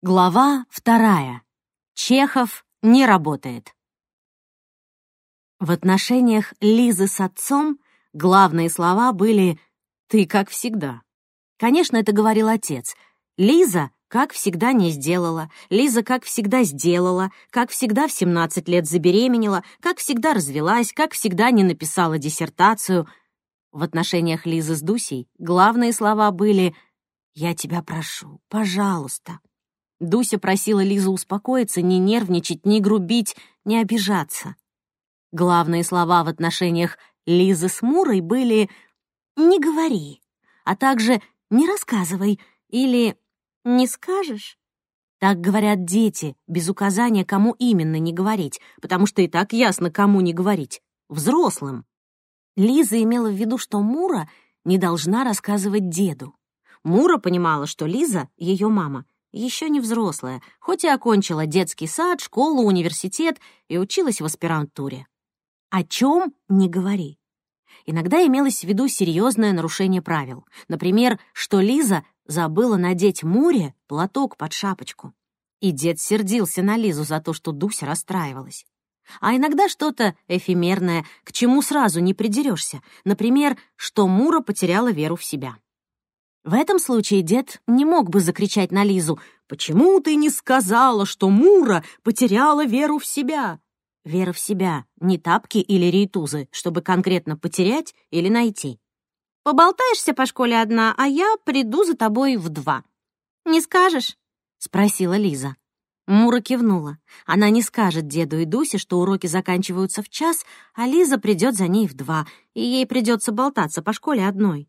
Глава вторая. Чехов не работает. В отношениях Лизы с отцом главные слова были «ты как всегда». Конечно, это говорил отец. Лиза, как всегда, не сделала. Лиза, как всегда, сделала. Как всегда, в 17 лет забеременела. Как всегда, развелась. Как всегда, не написала диссертацию. В отношениях Лизы с Дусей главные слова были «я тебя прошу, пожалуйста». Дуся просила Лизу успокоиться, не нервничать, не грубить, не обижаться. Главные слова в отношениях Лизы с Мурой были «не говори», а также «не рассказывай» или «не скажешь». Так говорят дети, без указания, кому именно не говорить, потому что и так ясно, кому не говорить — взрослым. Лиза имела в виду, что Мура не должна рассказывать деду. Мура понимала, что Лиза, ее мама, еще не взрослая, хоть и окончила детский сад, школу, университет и училась в аспирантуре. О чем не говори. Иногда имелось в виду серьезное нарушение правил. Например, что Лиза забыла надеть Муре платок под шапочку. И дед сердился на Лизу за то, что Дуся расстраивалась. А иногда что-то эфемерное, к чему сразу не придерешься. Например, что Мура потеряла веру в себя. В этом случае дед не мог бы закричать на Лизу «Почему ты не сказала, что Мура потеряла веру в себя?» Вера в себя, не тапки или рейтузы, чтобы конкретно потерять или найти. «Поболтаешься по школе одна, а я приду за тобой в два. Не скажешь?» — спросила Лиза. Мура кивнула. Она не скажет деду и Дусе, что уроки заканчиваются в час, а Лиза придет за ней в два, и ей придется болтаться по школе одной.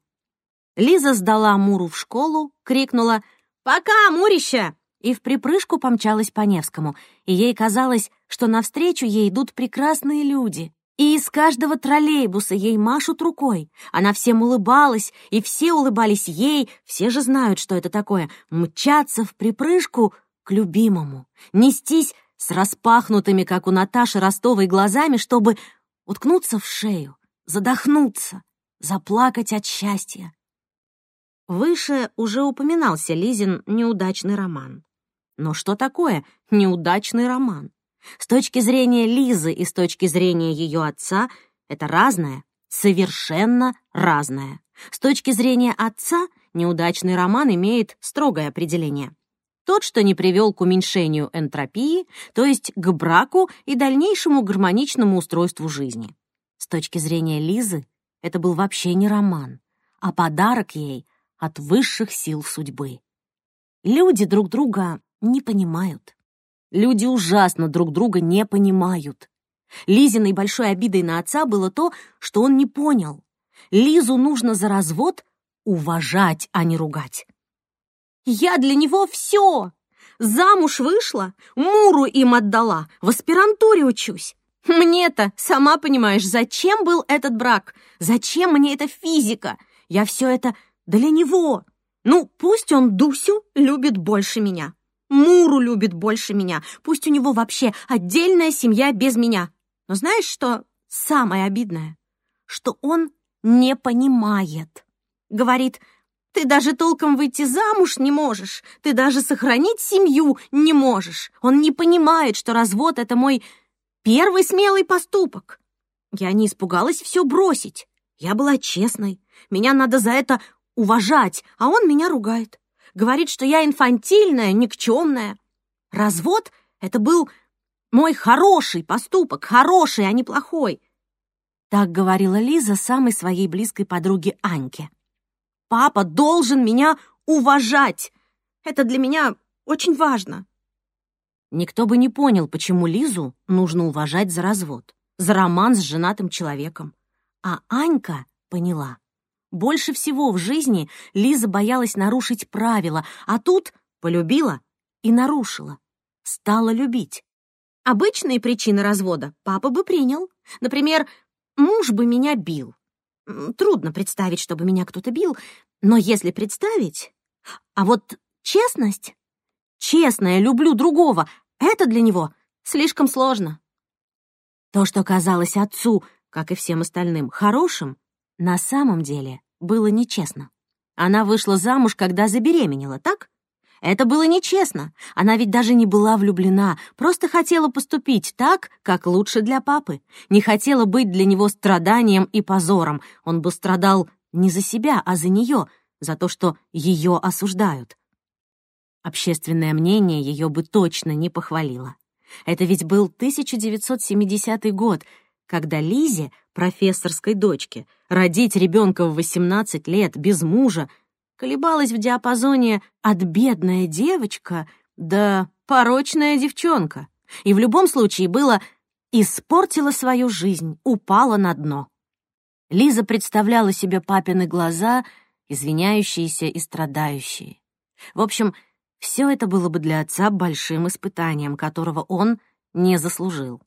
Лиза сдала Муру в школу, крикнула «Пока, Мурища!» и в припрыжку помчалась по Невскому, и ей казалось, что навстречу ей идут прекрасные люди. И из каждого троллейбуса ей машут рукой. Она всем улыбалась, и все улыбались ей, все же знают, что это такое — мчаться в припрыжку к любимому, нестись с распахнутыми, как у Наташи Ростовой, глазами, чтобы уткнуться в шею, задохнуться, заплакать от счастья. Выше уже упоминался Лизин неудачный роман. Но что такое неудачный роман? С точки зрения Лизы и с точки зрения ее отца это разное, совершенно разное. С точки зрения отца неудачный роман имеет строгое определение. Тот, что не привел к уменьшению энтропии, то есть к браку и дальнейшему гармоничному устройству жизни. С точки зрения Лизы это был вообще не роман, а подарок ей от высших сил судьбы. Люди друг друга не понимают. Люди ужасно друг друга не понимают. Лизиной большой обидой на отца было то, что он не понял. Лизу нужно за развод уважать, а не ругать. «Я для него все! Замуж вышла, Муру им отдала, в аспирантуре учусь. Мне-то, сама понимаешь, зачем был этот брак? Зачем мне эта физика? Я все это для него. Ну, пусть он Дусю любит больше меня. Муру любит больше меня. Пусть у него вообще отдельная семья без меня. Но знаешь, что самое обидное? Что он не понимает. Говорит, ты даже толком выйти замуж не можешь. Ты даже сохранить семью не можешь. Он не понимает, что развод — это мой первый смелый поступок. Я не испугалась все бросить. Я была честной. Меня надо за это уважать, а он меня ругает. Говорит, что я инфантильная, никчемная. Развод — это был мой хороший поступок, хороший, а не плохой. Так говорила Лиза самой своей близкой подруге Аньке. Папа должен меня уважать. Это для меня очень важно. Никто бы не понял, почему Лизу нужно уважать за развод, за роман с женатым человеком. А Анька поняла. Больше всего в жизни Лиза боялась нарушить правила, а тут полюбила и нарушила. Стала любить. Обычные причины развода папа бы принял. Например, муж бы меня бил. Трудно представить, чтобы меня кто-то бил, но если представить... А вот честность... Честная, люблю другого — это для него слишком сложно. То, что казалось отцу, как и всем остальным, хорошим, на самом деле было нечестно. Она вышла замуж, когда забеременела, так? Это было нечестно. Она ведь даже не была влюблена, просто хотела поступить так, как лучше для папы. Не хотела быть для него страданием и позором. Он бы страдал не за себя, а за нее, за то, что ее осуждают. Общественное мнение ее бы точно не похвалило. Это ведь был 1970 год, когда Лизе, профессорской дочке, родить ребенка в 18 лет без мужа колебалась в диапазоне от «бедная девочка» до «порочная девчонка». И в любом случае было «испортила свою жизнь, упала на дно». Лиза представляла себе папины глаза, извиняющиеся и страдающие. В общем, все это было бы для отца большим испытанием, которого он не заслужил.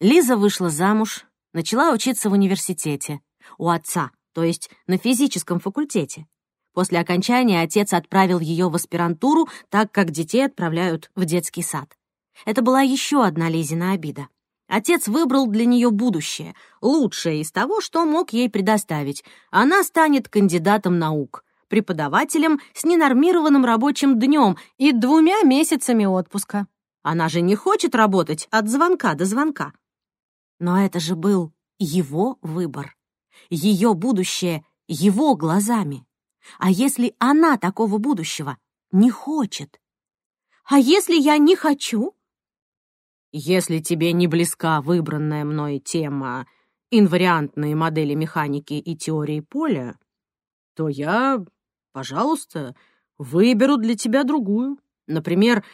Лиза вышла замуж, начала учиться в университете, у отца, то есть на физическом факультете. После окончания отец отправил ее в аспирантуру, так как детей отправляют в детский сад. Это была еще одна Лизина обида. Отец выбрал для нее будущее, лучшее из того, что мог ей предоставить. Она станет кандидатом наук, преподавателем с ненормированным рабочим днем и двумя месяцами отпуска. Она же не хочет работать от звонка до звонка. Но это же был его выбор. Ее будущее его глазами. А если она такого будущего не хочет? А если я не хочу? Если тебе не близка выбранная мной тема инвариантные модели механики и теории поля, то я, пожалуйста, выберу для тебя другую. Например,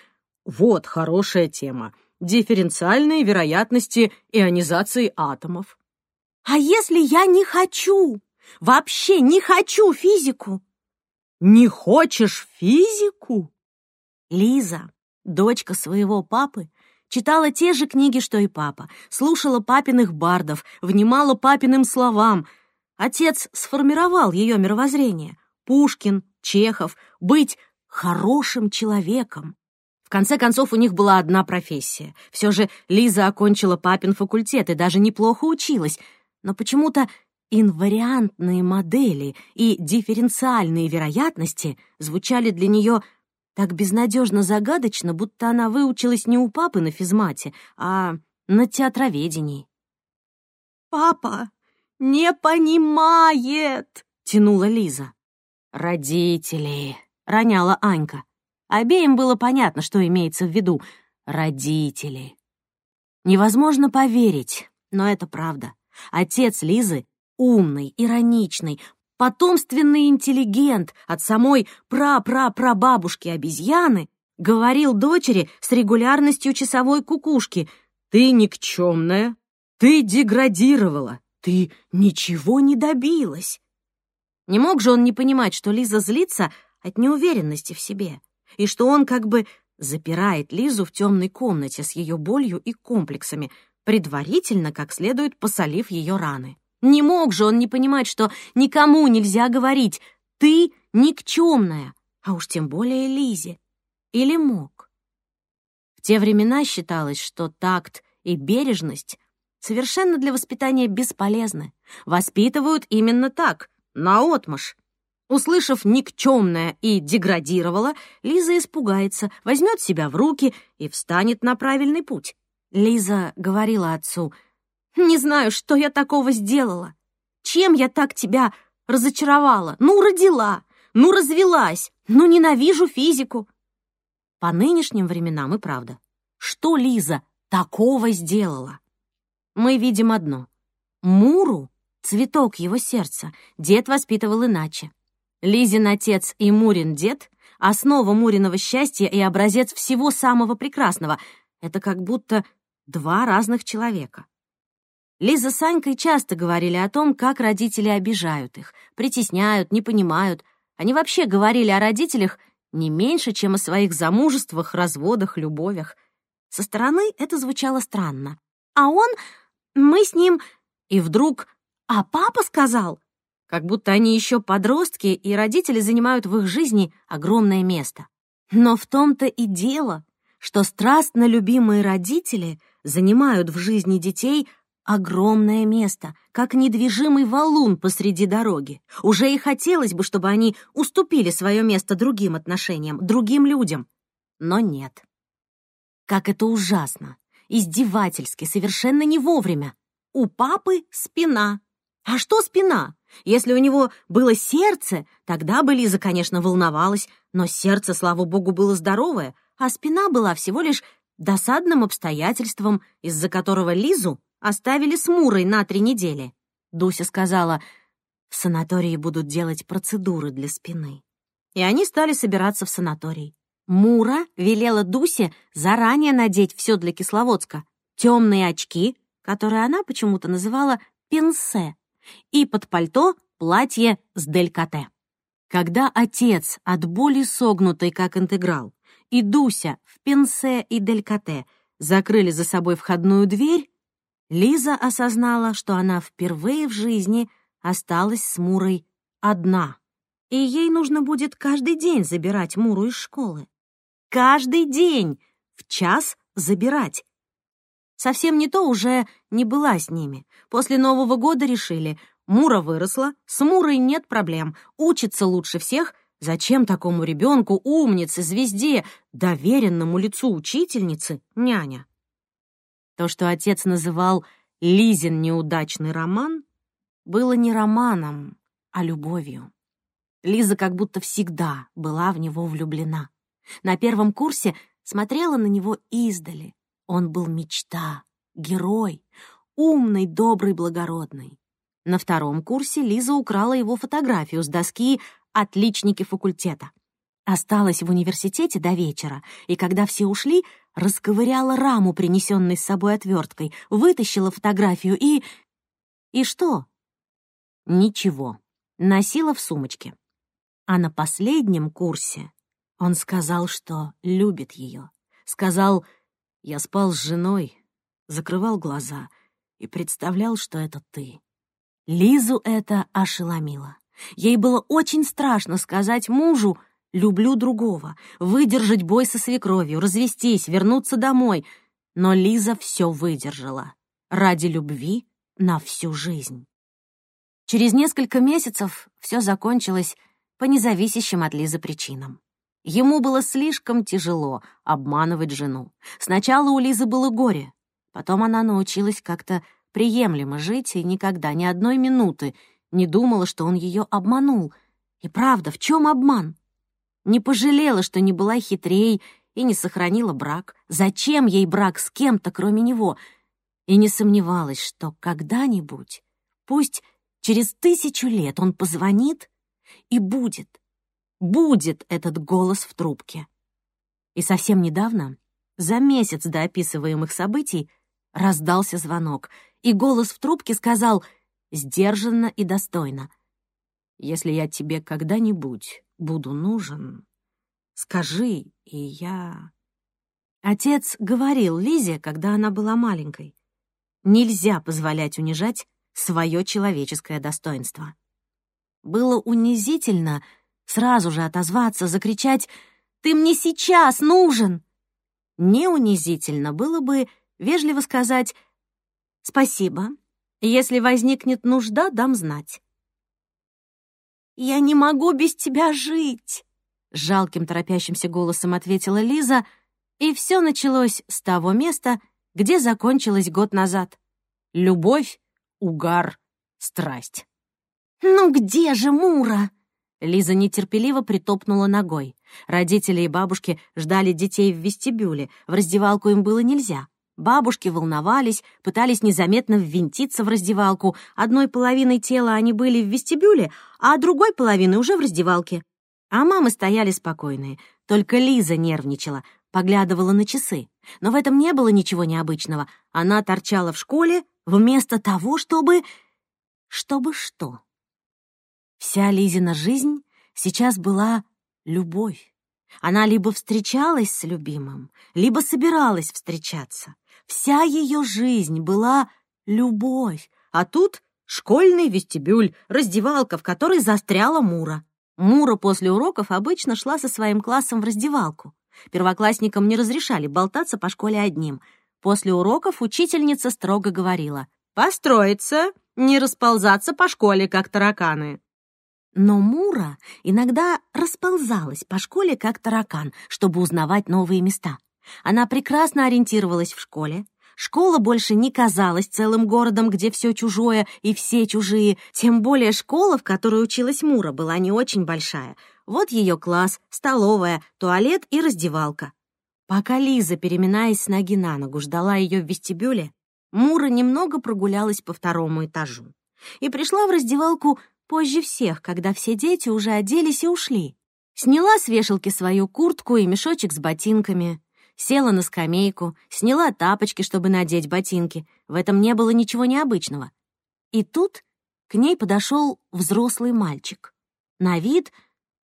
вот хорошая тема — дифференциальные вероятности ионизации атомов. А если я не хочу? Вообще не хочу физику. Не хочешь физику? Лиза, дочка своего папы, читала те же книги, что и папа, слушала папиных бардов, внимала папиным словам. Отец сформировал ее мировоззрение. Пушкин, Чехов, быть хорошим человеком. В конце концов, у них была одна профессия. Все же Лиза окончила папин факультет и даже неплохо училась — но почему-то инвариантные модели и дифференциальные вероятности звучали для нее так безнадежно загадочно, будто она выучилась не у папы на физмате, а на театроведении. «Папа не понимает!» — тянула Лиза. «Родители!» — роняла Анька. Обеим было понятно, что имеется в виду. «Родители!» Невозможно поверить, но это правда. Отец Лизы — умный, ироничный, потомственный интеллигент от самой пра-пра-прабабушки обезьяны, говорил дочери с регулярностью часовой кукушки «Ты никчемная, ты деградировала, ты ничего не добилась». Не мог же он не понимать, что Лиза злится от неуверенности в себе, и что он как бы запирает Лизу в темной комнате с ее болью и комплексами, предварительно как следует посолив ее раны. Не мог же он не понимать, что никому нельзя говорить «ты никчемная», а уж тем более Лизе. Или мог? В те времена считалось, что такт и бережность совершенно для воспитания бесполезны. Воспитывают именно так, наотмашь. Услышав «никчемная» и «деградировала», Лиза испугается, возьмет себя в руки и встанет на правильный путь. Лиза говорила отцу, «Не знаю, что я такого сделала. Чем я так тебя разочаровала? Ну, родила, ну, развелась, ну, ненавижу физику». По нынешним временам и правда. Что Лиза такого сделала? Мы видим одно. Муру, цветок его сердца, дед воспитывал иначе. Лизин отец и Мурин дед — основа Муриного счастья и образец всего самого прекрасного. Это как будто два разных человека. Лиза с Анькой часто говорили о том, как родители обижают их, притесняют, не понимают. Они вообще говорили о родителях не меньше, чем о своих замужествах, разводах, любовях. Со стороны это звучало странно. А он... Мы с ним... И вдруг... А папа сказал... Как будто они еще подростки, и родители занимают в их жизни огромное место. Но в том-то и дело, что страстно любимые родители — занимают в жизни детей огромное место, как недвижимый валун посреди дороги. Уже и хотелось бы, чтобы они уступили свое место другим отношениям, другим людям. Но нет. Как это ужасно, издевательски, совершенно не вовремя. У папы спина. А что спина? Если у него было сердце, тогда бы Лиза, конечно, волновалась, но сердце, слава богу, было здоровое, а спина была всего лишь досадным обстоятельством, из-за которого Лизу оставили с Мурой на три недели. Дуся сказала, в санатории будут делать процедуры для спины. И они стали собираться в санаторий. Мура велела Дусе заранее надеть все для Кисловодска. Темные очки, которые она почему-то называла пенсе, и под пальто платье с делькате. Когда отец от боли согнутый, как интеграл, и Дуся в пенсе и делькате закрыли за собой входную дверь, Лиза осознала, что она впервые в жизни осталась с Мурой одна, и ей нужно будет каждый день забирать Муру из школы. Каждый день в час забирать. Совсем не то уже не была с ними. После Нового года решили, Мура выросла, с Мурой нет проблем, учится лучше всех. Зачем такому ребенку, умнице, звезде, доверенному лицу учительницы, няня? То, что отец называл Лизин неудачный роман, было не романом, а любовью. Лиза как будто всегда была в него влюблена. На первом курсе смотрела на него издали. Он был мечта, герой, умный, добрый, благородный. На втором курсе Лиза украла его фотографию с доски «Отличники факультета». Осталась в университете до вечера, и когда все ушли, расковыряла раму, принесенной с собой отверткой, вытащила фотографию и... И что? Ничего. Носила в сумочке. А на последнем курсе он сказал, что любит ее. Сказал, я спал с женой, закрывал глаза и представлял, что это ты. Лизу это ошеломило. Ей было очень страшно сказать мужу «люблю другого», выдержать бой со свекровью, развестись, вернуться домой. Но Лиза все выдержала. Ради любви на всю жизнь. Через несколько месяцев все закончилось по независящим от Лизы причинам. Ему было слишком тяжело обманывать жену. Сначала у Лизы было горе, потом она научилась как-то приемлемо жить и никогда ни одной минуты не думала, что он ее обманул. И правда, в чем обман? Не пожалела, что не была хитрей и не сохранила брак. Зачем ей брак с кем-то, кроме него? И не сомневалась, что когда-нибудь, пусть через тысячу лет он позвонит и будет, будет этот голос в трубке. И совсем недавно, за месяц до описываемых событий, раздался звонок, и голос в трубке сказал сдержанно и достойно. «Если я тебе когда-нибудь буду нужен, скажи, и я...» Отец говорил Лизе, когда она была маленькой, нельзя позволять унижать свое человеческое достоинство. Было унизительно сразу же отозваться, закричать «Ты мне сейчас нужен!» Не унизительно было бы вежливо сказать «Спасибо. Если возникнет нужда, дам знать». «Я не могу без тебя жить!» Жалким торопящимся голосом ответила Лиза, и все началось с того места, где закончилось год назад. Любовь, угар, страсть. «Ну где же Мура?» Лиза нетерпеливо притопнула ногой. Родители и бабушки ждали детей в вестибюле, в раздевалку им было нельзя. Бабушки волновались, пытались незаметно ввинтиться в раздевалку. Одной половиной тела они были в вестибюле, а другой половиной уже в раздевалке. А мамы стояли спокойные. Только Лиза нервничала, поглядывала на часы. Но в этом не было ничего необычного. Она торчала в школе вместо того, чтобы... Чтобы что? Вся Лизина жизнь сейчас была любовь. Она либо встречалась с любимым, либо собиралась встречаться. Вся ее жизнь была любовь, а тут школьный вестибюль, раздевалка, в которой застряла Мура. Мура после уроков обычно шла со своим классом в раздевалку. Первоклассникам не разрешали болтаться по школе одним. После уроков учительница строго говорила построиться, не расползаться по школе, как тараканы». Но Мура иногда расползалась по школе, как таракан, чтобы узнавать новые места. Она прекрасно ориентировалась в школе. Школа больше не казалась целым городом, где все чужое и все чужие. Тем более школа, в которой училась Мура, была не очень большая. Вот ее класс, столовая, туалет и раздевалка. Пока Лиза, переминаясь с ноги на ногу, ждала ее в вестибюле, Мура немного прогулялась по второму этажу и пришла в раздевалку позже всех, когда все дети уже оделись и ушли. Сняла с вешалки свою куртку и мешочек с ботинками, села на скамейку, сняла тапочки, чтобы надеть ботинки. В этом не было ничего необычного. И тут к ней подошел взрослый мальчик. На вид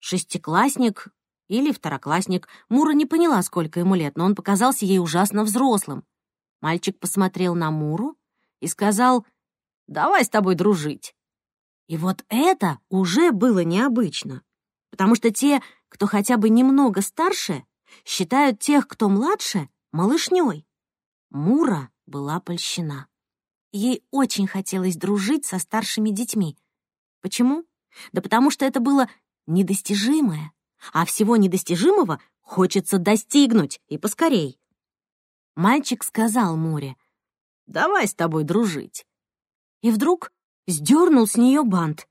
шестиклассник или второклассник. Мура не поняла, сколько ему лет, но он показался ей ужасно взрослым. Мальчик посмотрел на Муру и сказал, «Давай с тобой дружить». И вот это уже было необычно, потому что те, кто хотя бы немного старше, считают тех, кто младше, малышней. Мура была польщена. Ей очень хотелось дружить со старшими детьми. Почему? Да потому что это было недостижимое, а всего недостижимого хочется достигнуть и поскорей. Мальчик сказал Море, «Давай с тобой дружить». И вдруг сдернул с нее бант.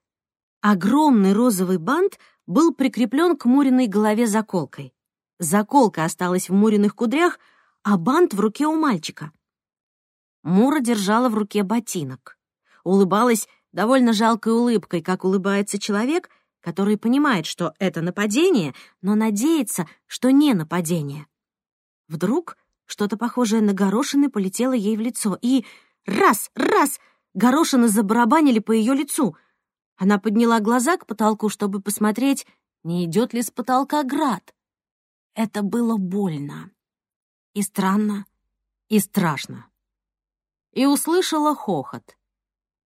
Огромный розовый бант был прикреплен к Муриной голове заколкой. Заколка осталась в Муриных кудрях, а бант в руке у мальчика. Мура держала в руке ботинок. Улыбалась довольно жалкой улыбкой, как улыбается человек, который понимает, что это нападение, но надеется, что не нападение. Вдруг что-то похожее на горошины полетело ей в лицо, и раз, раз, горошины забарабанили по ее лицу. Она подняла глаза к потолку, чтобы посмотреть, не идет ли с потолка град. Это было больно. И странно, и страшно. И услышала хохот.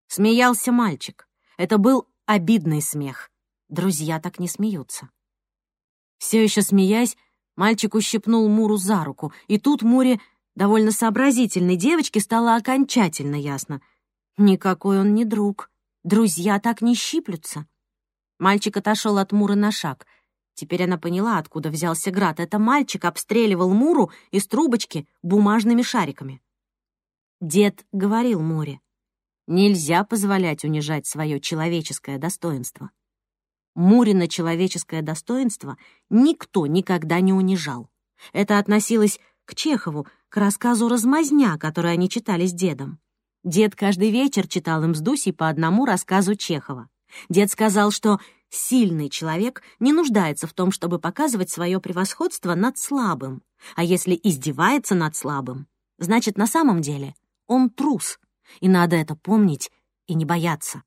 Смеялся мальчик. Это был обидный смех. Друзья так не смеются. Все еще смеясь, Мальчик ущипнул Муру за руку, и тут Муре, довольно сообразительной девочке, стало окончательно ясно. Никакой он не друг. Друзья так не щиплются. Мальчик отошел от Муры на шаг. Теперь она поняла, откуда взялся град. Это мальчик обстреливал Муру из трубочки бумажными шариками. Дед говорил Муре, нельзя позволять унижать свое человеческое достоинство. Мурина человеческое достоинство никто никогда не унижал. Это относилось к Чехову, к рассказу «Размазня», который они читали с дедом. Дед каждый вечер читал им с Дусей по одному рассказу Чехова. Дед сказал, что сильный человек не нуждается в том, чтобы показывать свое превосходство над слабым. А если издевается над слабым, значит, на самом деле он трус. И надо это помнить и не бояться.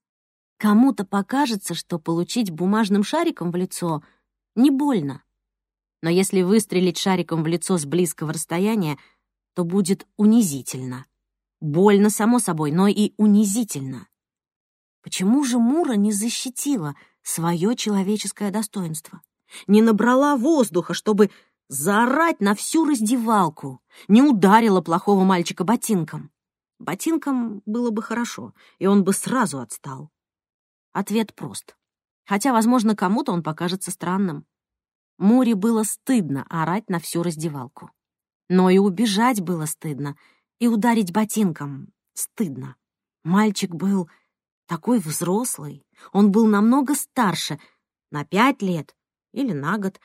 Кому-то покажется, что получить бумажным шариком в лицо не больно. Но если выстрелить шариком в лицо с близкого расстояния, то будет унизительно. Больно, само собой, но и унизительно. Почему же Мура не защитила свое человеческое достоинство? Не набрала воздуха, чтобы заорать на всю раздевалку, не ударила плохого мальчика ботинком? Ботинком было бы хорошо, и он бы сразу отстал. Ответ прост. Хотя, возможно, кому-то он покажется странным. Муре было стыдно орать на всю раздевалку. Но и убежать было стыдно, и ударить ботинком стыдно. Мальчик был такой взрослый, он был намного старше, на пять лет или на год.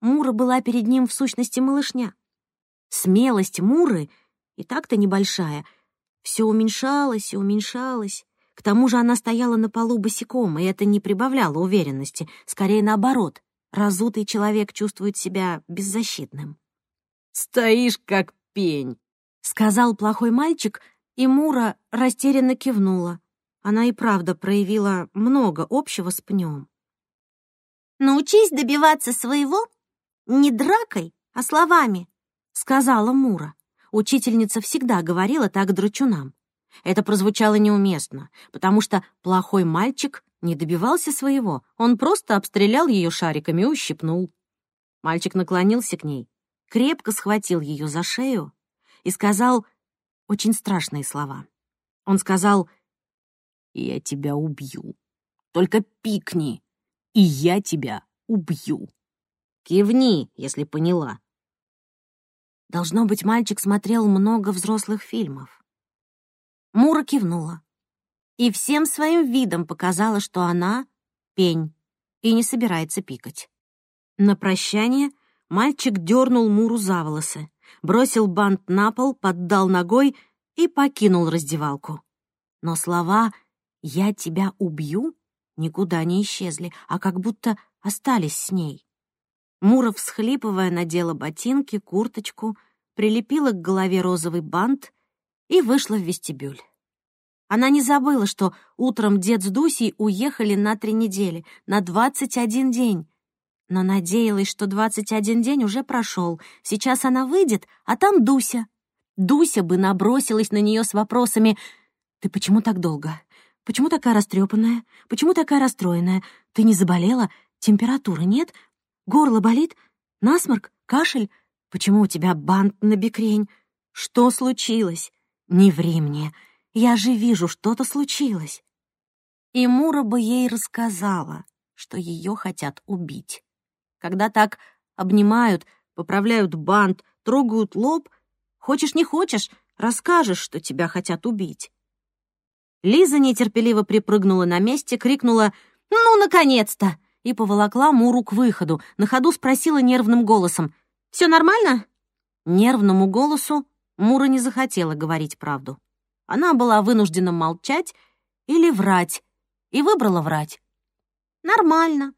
Мура была перед ним в сущности малышня. Смелость Муры, и так-то небольшая, все уменьшалась и уменьшалась, к тому же она стояла на полу босиком, и это не прибавляло уверенности. Скорее наоборот, разутый человек чувствует себя беззащитным. «Стоишь как пень», — сказал плохой мальчик, и Мура растерянно кивнула. Она и правда проявила много общего с пнем. «Научись добиваться своего не дракой, а словами», — сказала Мура. Учительница всегда говорила так дручунам. Это прозвучало неуместно, потому что плохой мальчик не добивался своего, он просто обстрелял ее шариками и ущипнул. Мальчик наклонился к ней, крепко схватил ее за шею и сказал очень страшные слова. Он сказал, «Я тебя убью. Только пикни, и я тебя убью. Кивни, если поняла». Должно быть, мальчик смотрел много взрослых фильмов. Мура кивнула и всем своим видом показала, что она — пень и не собирается пикать. На прощание мальчик дернул Муру за волосы, бросил бант на пол, поддал ногой и покинул раздевалку. Но слова «я тебя убью» никуда не исчезли, а как будто остались с ней. Мура, всхлипывая, надела ботинки, курточку, прилепила к голове розовый бант и вышла в вестибюль. Она не забыла, что утром дед с Дусей уехали на три недели, на двадцать один день. Но надеялась, что двадцать один день уже прошел. Сейчас она выйдет, а там Дуся. Дуся бы набросилась на нее с вопросами «Ты почему так долго? Почему такая растрепанная? Почему такая расстроенная? Ты не заболела? Температуры нет? Горло болит? Насморк? Кашель? Почему у тебя бант на бекрень? Что случилось? Не ври мне. Я же вижу, что-то случилось. И Мура бы ей рассказала, что ее хотят убить. Когда так обнимают, поправляют бант, трогают лоб, хочешь не хочешь, расскажешь, что тебя хотят убить. Лиза нетерпеливо припрыгнула на месте, крикнула «Ну, наконец-то!» и поволокла Муру к выходу, на ходу спросила нервным голосом «Все нормально?» Нервному голосу Мура не захотела говорить правду. Она была вынуждена молчать или врать, и выбрала врать. Нормально.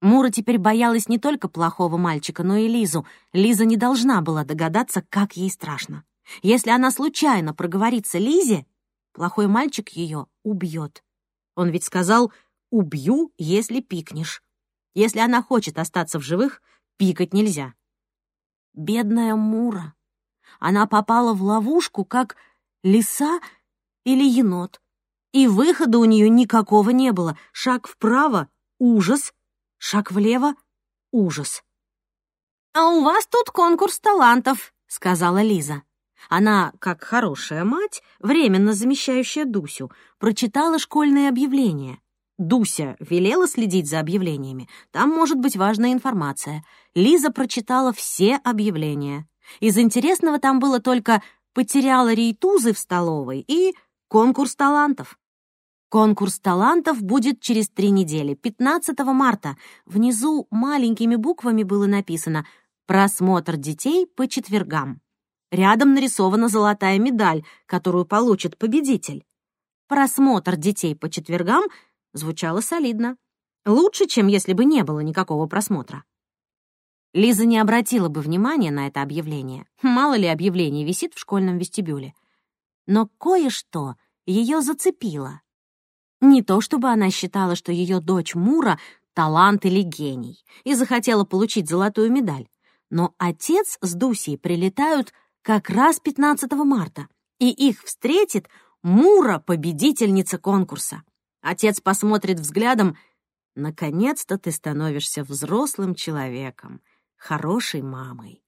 Мура теперь боялась не только плохого мальчика, но и Лизу. Лиза не должна была догадаться, как ей страшно. Если она случайно проговорится Лизе, плохой мальчик ее убьет. Он ведь сказал «убью, если пикнешь». Если она хочет остаться в живых, пикать нельзя. Бедная Мура. Она попала в ловушку, как лиса или енот. И выхода у нее никакого не было. Шаг вправо — ужас, шаг влево — ужас. «А у вас тут конкурс талантов», — сказала Лиза. Она, как хорошая мать, временно замещающая Дусю, прочитала школьные объявления. Дуся велела следить за объявлениями. Там может быть важная информация. Лиза прочитала все объявления. Из интересного там было только потеряла рейтузы в столовой и конкурс талантов. Конкурс талантов будет через три недели, 15 марта. Внизу маленькими буквами было написано «Просмотр детей по четвергам». Рядом нарисована золотая медаль, которую получит победитель. Просмотр детей по четвергам звучало солидно. Лучше, чем если бы не было никакого просмотра. Лиза не обратила бы внимания на это объявление. Мало ли объявлений висит в школьном вестибюле. Но кое-что ее зацепило. Не то чтобы она считала, что ее дочь Мура — талант или гений, и захотела получить золотую медаль. Но отец с Дусей прилетают как раз 15 марта, и их встретит Мура, победительница конкурса. Отец посмотрит взглядом «Наконец-то ты становишься взрослым человеком хорошей мамой.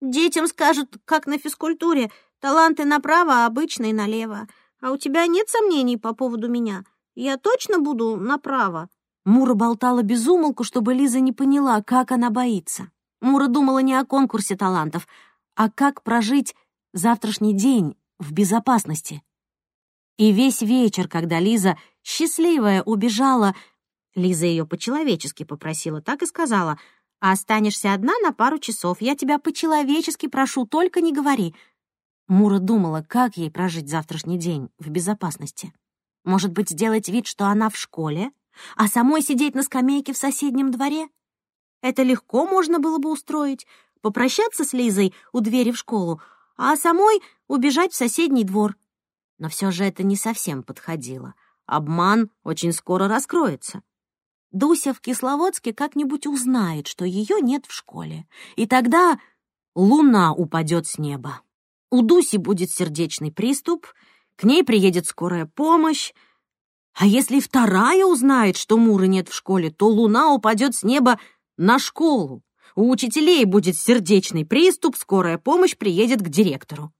Детям скажут, как на физкультуре, таланты направо, а обычные налево. А у тебя нет сомнений по поводу меня? Я точно буду направо?» Мура болтала без умолку, чтобы Лиза не поняла, как она боится. Мура думала не о конкурсе талантов, а как прожить завтрашний день в безопасности. И весь вечер, когда Лиза, счастливая, убежала, Лиза ее по-человечески попросила, так и сказала — а останешься одна на пару часов. Я тебя по-человечески прошу, только не говори». Мура думала, как ей прожить завтрашний день в безопасности. Может быть, сделать вид, что она в школе, а самой сидеть на скамейке в соседнем дворе? Это легко можно было бы устроить. Попрощаться с Лизой у двери в школу, а самой убежать в соседний двор. Но все же это не совсем подходило. Обман очень скоро раскроется. Дуся в Кисловодске как-нибудь узнает, что ее нет в школе. И тогда луна упадет с неба. У Дуси будет сердечный приступ, к ней приедет скорая помощь. А если вторая узнает, что Муры нет в школе, то луна упадет с неба на школу. У учителей будет сердечный приступ, скорая помощь приедет к директору.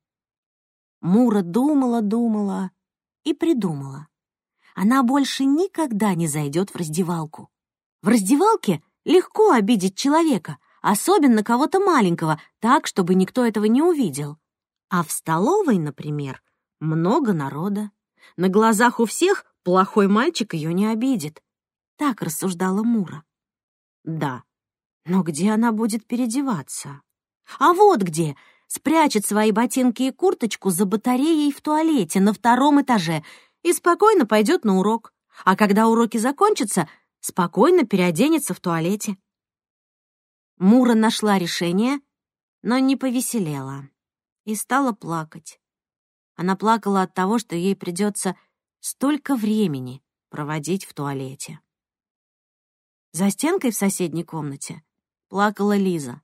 Мура думала-думала и придумала. Она больше никогда не зайдет в раздевалку. В раздевалке легко обидеть человека, особенно кого-то маленького, так, чтобы никто этого не увидел. А в столовой, например, много народа. На глазах у всех плохой мальчик ее не обидит. Так рассуждала Мура. Да, но где она будет переодеваться? А вот где! Спрячет свои ботинки и курточку за батареей в туалете на втором этаже и спокойно пойдет на урок. А когда уроки закончатся, спокойно переоденется в туалете. Мура нашла решение, но не повеселела и стала плакать. Она плакала от того, что ей придется столько времени проводить в туалете. За стенкой в соседней комнате плакала Лиза.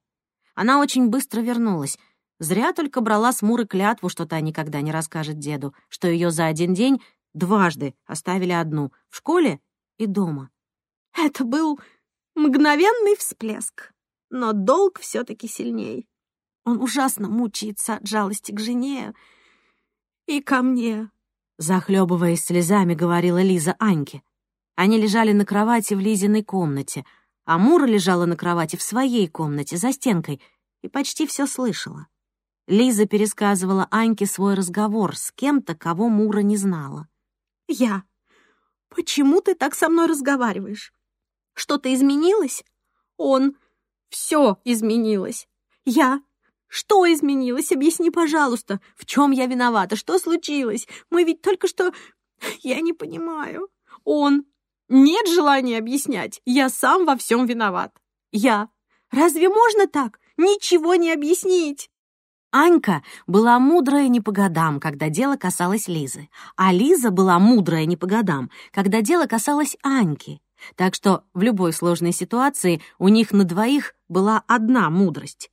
Она очень быстро вернулась. Зря только брала с Муры клятву, что та никогда не расскажет деду, что ее за один день дважды оставили одну — в школе и дома. Это был мгновенный всплеск, но долг все таки сильней. Он ужасно мучается от жалости к жене и ко мне. Захлебываясь слезами, говорила Лиза Аньке. Они лежали на кровати в Лизиной комнате, а Мура лежала на кровати в своей комнате за стенкой и почти все слышала. Лиза пересказывала Аньке свой разговор с кем-то, кого Мура не знала. «Я. Почему ты так со мной разговариваешь? Что-то изменилось? Он. Все изменилось. Я. Что изменилось? Объясни, пожалуйста. В чем я виновата? Что случилось? Мы ведь только что... Я не понимаю. Он. Нет желания объяснять. Я сам во всем виноват. Я. Разве можно так? Ничего не объяснить. Анька была мудрая не по годам, когда дело касалось Лизы, а Лиза была мудрая не по годам, когда дело касалось Аньки. Так что в любой сложной ситуации у них на двоих была одна мудрость.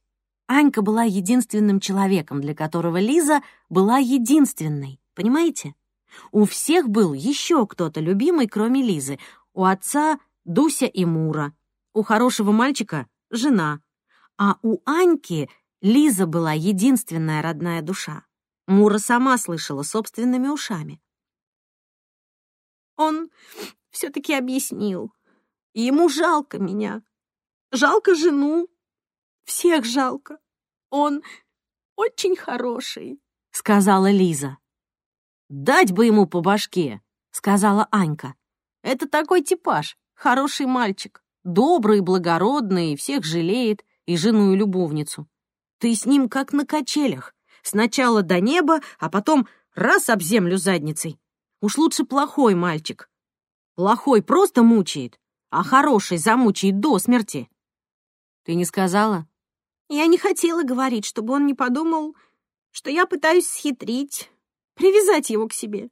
Анька была единственным человеком, для которого Лиза была единственной, понимаете? У всех был еще кто-то любимый, кроме Лизы. У отца Дуся и Мура. У хорошего мальчика — жена. А у Аньки Лиза была единственная родная душа. Мура сама слышала собственными ушами. Он все-таки объяснил. Ему жалко меня. Жалко жену. Всех жалко. Он очень хороший, — сказала Лиза. «Дать бы ему по башке», — сказала Анька. «Это такой типаж, хороший мальчик, добрый, благородный, всех жалеет, и жену, и любовницу. Ты с ним как на качелях, сначала до неба, а потом раз об землю задницей. Уж лучше плохой мальчик. Плохой просто мучает, а хороший замучает до смерти. Ты не сказала? Я не хотела говорить, чтобы он не подумал, что я пытаюсь схитрить, привязать его к себе.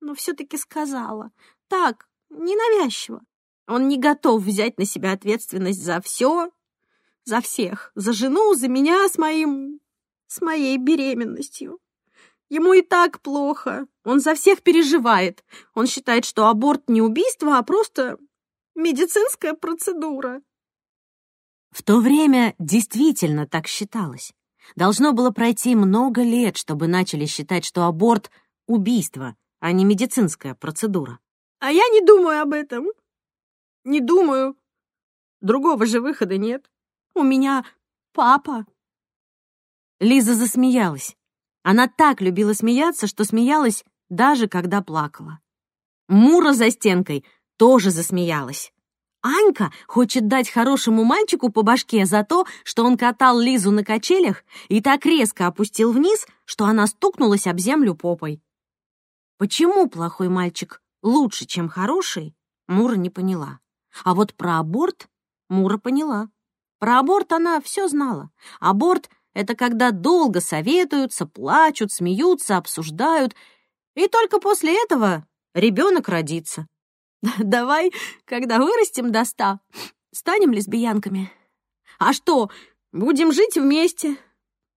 Но все-таки сказала. Так, ненавязчиво. Он не готов взять на себя ответственность за все, за всех, за жену, за меня с моим... с моей беременностью. Ему и так плохо. Он за всех переживает. Он считает, что аборт не убийство, а просто медицинская процедура. В то время действительно так считалось. Должно было пройти много лет, чтобы начали считать, что аборт — убийство, а не медицинская процедура. А я не думаю об этом. Не думаю. Другого же выхода нет. У меня папа. Лиза засмеялась. Она так любила смеяться, что смеялась даже когда плакала. Мура за стенкой тоже засмеялась. Анька хочет дать хорошему мальчику по башке за то, что он катал Лизу на качелях и так резко опустил вниз, что она стукнулась об землю попой. Почему плохой мальчик лучше, чем хороший, Мура не поняла. А вот про аборт Мура поняла. Про аборт она все знала. Аборт — это когда долго советуются, плачут, смеются, обсуждают, и только после этого ребенок родится. Давай, когда вырастем до ста, станем лесбиянками. А что, будем жить вместе.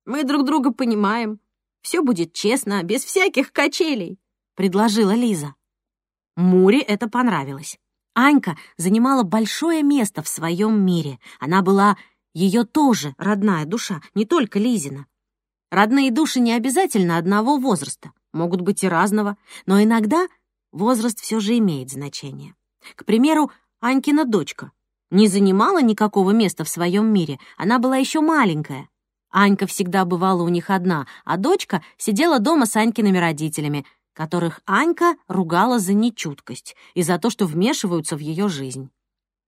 Мы друг друга понимаем. Все будет честно, без всяких качелей», — предложила Лиза. Муре это понравилось. Анька занимала большое место в своем мире. Она была ее тоже родная душа, не только Лизина. Родные души не обязательно одного возраста, могут быть и разного, но иногда возраст все же имеет значение. К примеру, Анькина дочка не занимала никакого места в своем мире, она была еще маленькая. Анька всегда бывала у них одна, а дочка сидела дома с Анькиными родителями, которых Анька ругала за нечуткость и за то, что вмешиваются в ее жизнь.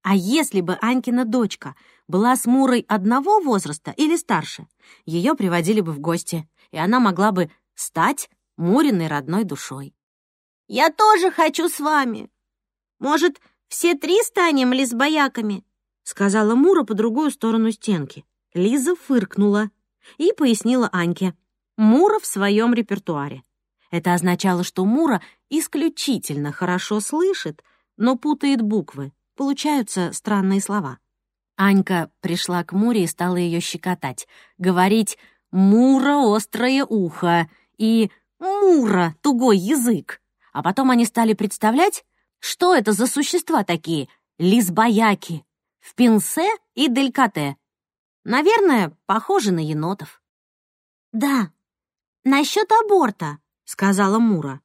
А если бы Анькина дочка была с Мурой одного возраста или старше, ее приводили бы в гости, и она могла бы стать Муриной родной душой. «Я тоже хочу с вами. Может, все три станем лесбояками?» — сказала Мура по другую сторону стенки. Лиза фыркнула и пояснила Аньке. Мура в своем репертуаре. Это означало, что Мура исключительно хорошо слышит, но путает буквы. Получаются странные слова. Анька пришла к Муре и стала ее щекотать. Говорить «Мура — острое ухо» и «Мура — тугой язык». А потом они стали представлять, что это за существа такие? Лисбояки. В пинсе и делькате. Наверное, похожи на енотов. «Да, насчет аборта», — сказала Мура.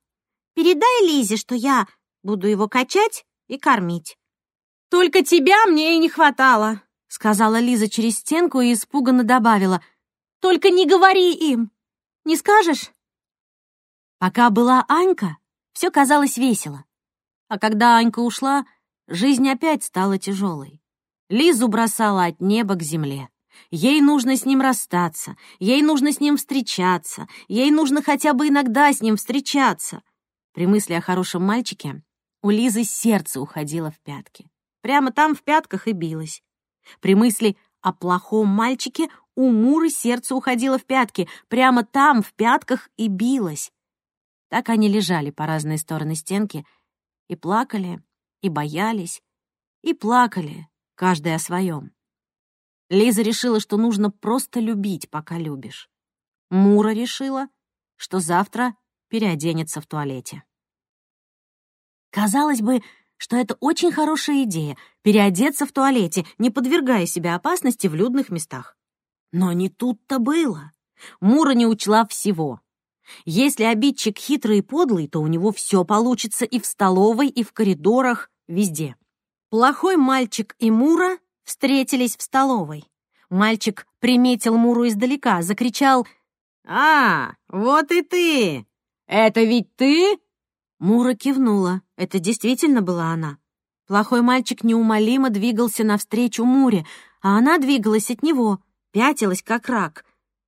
«Передай Лизе, что я буду его качать и кормить». «Только тебя мне и не хватало», — сказала Лиза через стенку и испуганно добавила. «Только не говори им. Не скажешь?» Пока была Анька, все казалось весело. А когда Анька ушла, жизнь опять стала тяжелой. Лизу бросала от неба к земле. Ей нужно с ним расстаться, ей нужно с ним встречаться, ей нужно хотя бы иногда с ним встречаться. При мысли о хорошем мальчике у Лизы сердце уходило в пятки. Прямо там в пятках и билось. При мысли о плохом мальчике у Муры сердце уходило в пятки. Прямо там в пятках и билось. Так они лежали по разные стороны стенки и плакали, и боялись, и плакали, каждый о своем. Лиза решила, что нужно просто любить, пока любишь. Мура решила, что завтра переоденется в туалете. Казалось бы, что это очень хорошая идея — переодеться в туалете, не подвергая себя опасности в людных местах. Но не тут-то было. Мура не учла всего. Если обидчик хитрый и подлый, то у него все получится и в столовой, и в коридорах, везде. Плохой мальчик и Мура встретились в столовой. Мальчик приметил Муру издалека, закричал «А, вот и ты! Это ведь ты?» Мура кивнула. Это действительно была она. Плохой мальчик неумолимо двигался навстречу Муре, а она двигалась от него, пятилась как рак.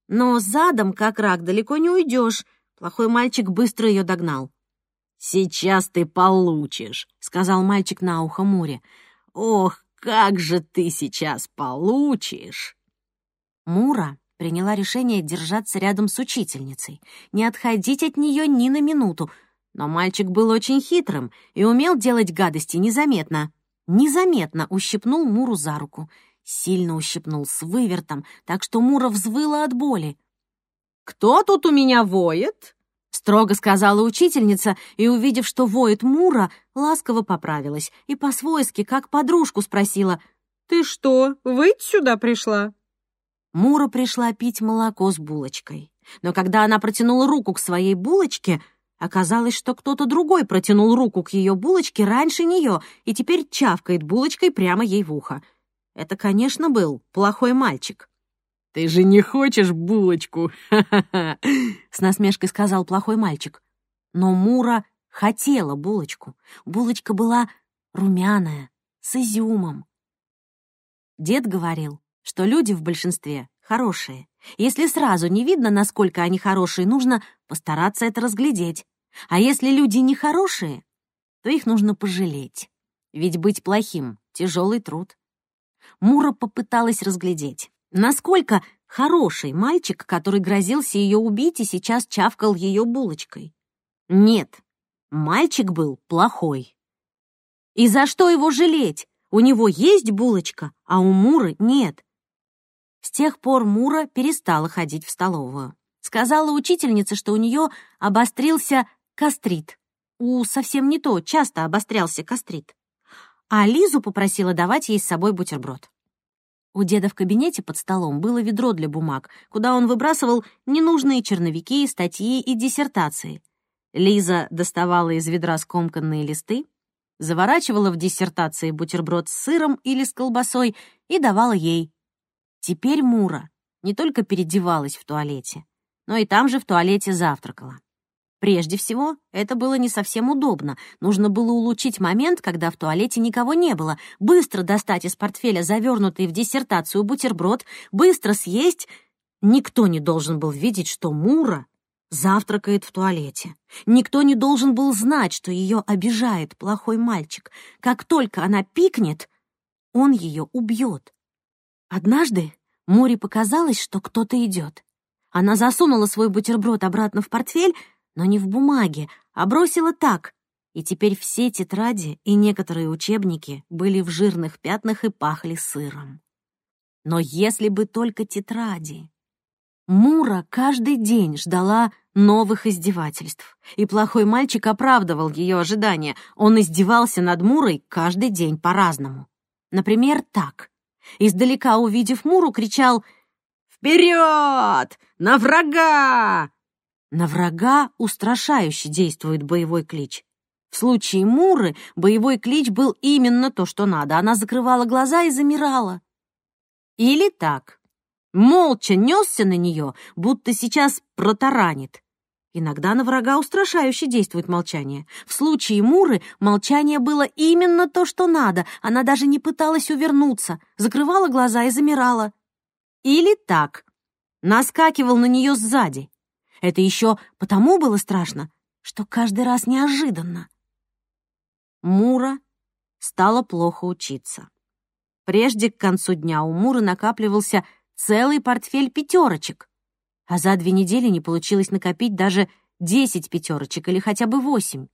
Но задом, как рак, далеко не уйдешь. Плохой мальчик быстро ее догнал. «Сейчас ты получишь», — сказал мальчик на ухо Муре. «Ох, как же ты сейчас получишь!» Мура приняла решение держаться рядом с учительницей, не отходить от нее ни на минуту, но мальчик был очень хитрым и умел делать гадости незаметно. Незаметно ущипнул Муру за руку, сильно ущипнул с вывертом, так что Мура взвыла от боли. «Кто тут у меня воет?» — строго сказала учительница, и, увидев, что воет Мура, ласково поправилась и по-свойски, как подружку, спросила, «Ты что, выть сюда пришла?» Мура пришла пить молоко с булочкой. Но когда она протянула руку к своей булочке, оказалось, что кто-то другой протянул руку к ее булочке раньше нее и теперь чавкает булочкой прямо ей в ухо. Это, конечно, был плохой мальчик. «Ты же не хочешь булочку?» с насмешкой сказал плохой мальчик. Но Мура хотела булочку. Булочка была румяная, с изюмом. Дед говорил, что люди в большинстве хорошие. Если сразу не видно, насколько они хорошие, нужно постараться это разглядеть. А если люди нехорошие, то их нужно пожалеть. Ведь быть плохим — тяжелый труд. Мура попыталась разглядеть, насколько хороший мальчик, который грозился ее убить и сейчас чавкал ее булочкой. Нет, мальчик был плохой. И за что его жалеть? У него есть булочка, а у Муры нет. С тех пор Мура перестала ходить в столовую. Сказала учительнице, что у нее обострился кастрит. У совсем не то, часто обострялся кастрит. А Лизу попросила давать ей с собой бутерброд. У деда в кабинете под столом было ведро для бумаг, куда он выбрасывал ненужные черновики, статьи и диссертации. Лиза доставала из ведра скомканные листы, заворачивала в диссертации бутерброд с сыром или с колбасой и давала ей. Теперь Мура не только переодевалась в туалете, но и там же в туалете завтракала. Прежде всего, это было не совсем удобно. Нужно было улучшить момент, когда в туалете никого не было, быстро достать из портфеля завернутый в диссертацию бутерброд, быстро съесть. Никто не должен был видеть, что Мура завтракает в туалете. Никто не должен был знать, что ее обижает плохой мальчик. Как только она пикнет, он ее убьет. Однажды Море показалось, что кто-то идет. Она засунула свой бутерброд обратно в портфель, но не в бумаге, а бросила так. И теперь все тетради и некоторые учебники были в жирных пятнах и пахли сыром. Но если бы только тетради. Мура каждый день ждала новых издевательств, и плохой мальчик оправдывал ее ожидания. Он издевался над Мурой каждый день по-разному. Например, так. Издалека увидев Муру, кричал «Вперед! На врага!» На врага устрашающе действует боевой клич. В случае Муры боевой клич был именно то, что надо. Она закрывала глаза и замирала. Или так. Молча несся на нее, будто сейчас протаранит. Иногда на врага устрашающе действует молчание. В случае Муры молчание было именно то, что надо. Она даже не пыталась увернуться, закрывала глаза и замирала. Или так. Наскакивал на нее сзади. Это еще потому было страшно, что каждый раз неожиданно. Мура стала плохо учиться. Прежде к концу дня у Муры накапливался целый портфель пятерочек, а за две недели не получилось накопить даже десять пятерочек или хотя бы восемь.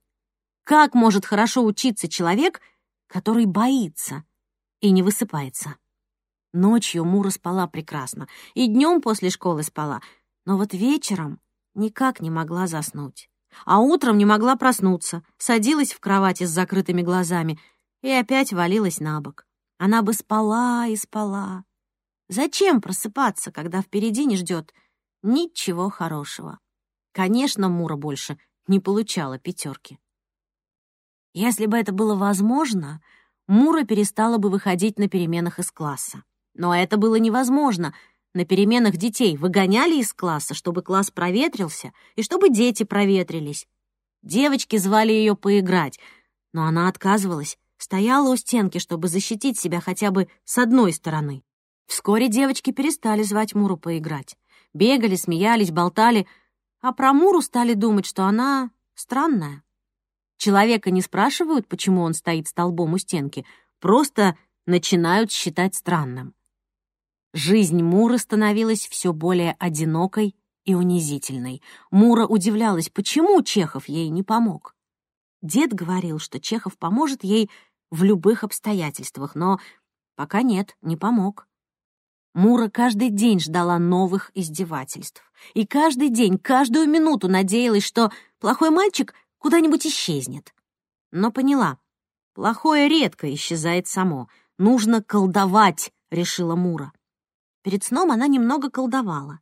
Как может хорошо учиться человек, который боится и не высыпается? Ночью Мура спала прекрасно, и днем после школы спала, но вот вечером никак не могла заснуть. А утром не могла проснуться, садилась в кровати с закрытыми глазами и опять валилась на бок. Она бы спала и спала. Зачем просыпаться, когда впереди не ждет ничего хорошего? Конечно, Мура больше не получала пятерки. Если бы это было возможно, Мура перестала бы выходить на переменах из класса. Но это было невозможно — на переменах детей выгоняли из класса, чтобы класс проветрился и чтобы дети проветрились. Девочки звали ее поиграть, но она отказывалась, стояла у стенки, чтобы защитить себя хотя бы с одной стороны. Вскоре девочки перестали звать Муру поиграть. Бегали, смеялись, болтали, а про Муру стали думать, что она странная. Человека не спрашивают, почему он стоит столбом у стенки, просто начинают считать странным. Жизнь Муры становилась все более одинокой и унизительной. Мура удивлялась, почему Чехов ей не помог. Дед говорил, что Чехов поможет ей в любых обстоятельствах, но пока нет, не помог. Мура каждый день ждала новых издевательств. И каждый день, каждую минуту надеялась, что плохой мальчик куда-нибудь исчезнет. Но поняла, плохое редко исчезает само. Нужно колдовать, решила Мура. Перед сном она немного колдовала.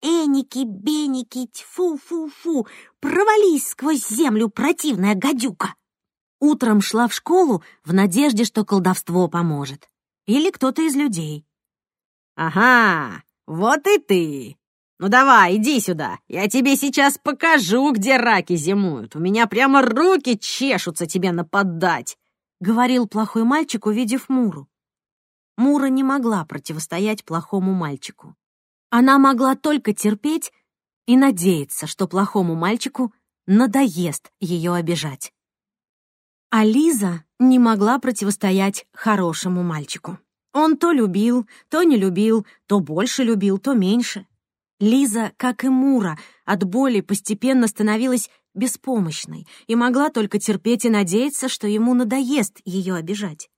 «Эники, беники, тьфу-фу-фу, провались сквозь землю, противная гадюка!» Утром шла в школу в надежде, что колдовство поможет. Или кто-то из людей. «Ага, вот и ты! Ну давай, иди сюда, я тебе сейчас покажу, где раки зимуют. У меня прямо руки чешутся тебе нападать!» — говорил плохой мальчик, увидев Муру. Мура не могла противостоять плохому мальчику. Она могла только терпеть и надеяться, что плохому мальчику надоест ее обижать. А Лиза не могла противостоять хорошему мальчику. Он то любил, то не любил, то больше любил, то меньше. Лиза, как и Мура, от боли постепенно становилась беспомощной и могла только терпеть и надеяться, что ему надоест ее обижать.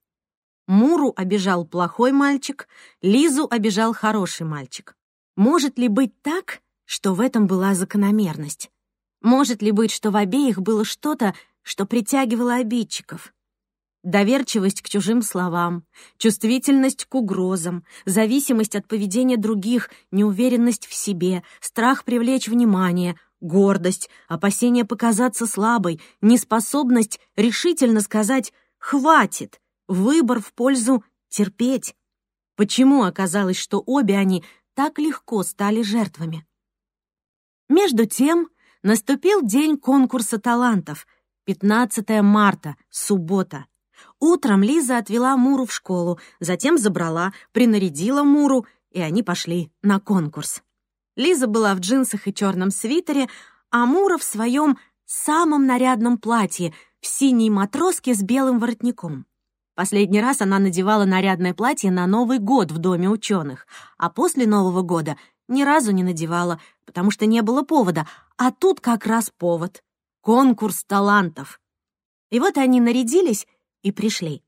Муру обижал плохой мальчик, Лизу обижал хороший мальчик. Может ли быть так, что в этом была закономерность? Может ли быть, что в обеих было что-то, что притягивало обидчиков? доверчивость к чужим словам, чувствительность к угрозам, зависимость от поведения других, неуверенность в себе, страх привлечь внимание, гордость, опасение показаться слабой, неспособность решительно сказать «хватит», выбор в пользу терпеть. Почему оказалось, что обе они так легко стали жертвами? Между тем наступил день конкурса талантов, 15 марта, суббота. Утром Лиза отвела Муру в школу, затем забрала, принарядила Муру, и они пошли на конкурс. Лиза была в джинсах и черном свитере, а Мура в своем самом нарядном платье, в синей матроске с белым воротником. Последний раз она надевала нарядное платье на Новый год в Доме ученых, а после Нового года ни разу не надевала, потому что не было повода, а тут как раз повод — конкурс талантов. И вот они нарядились и пришли.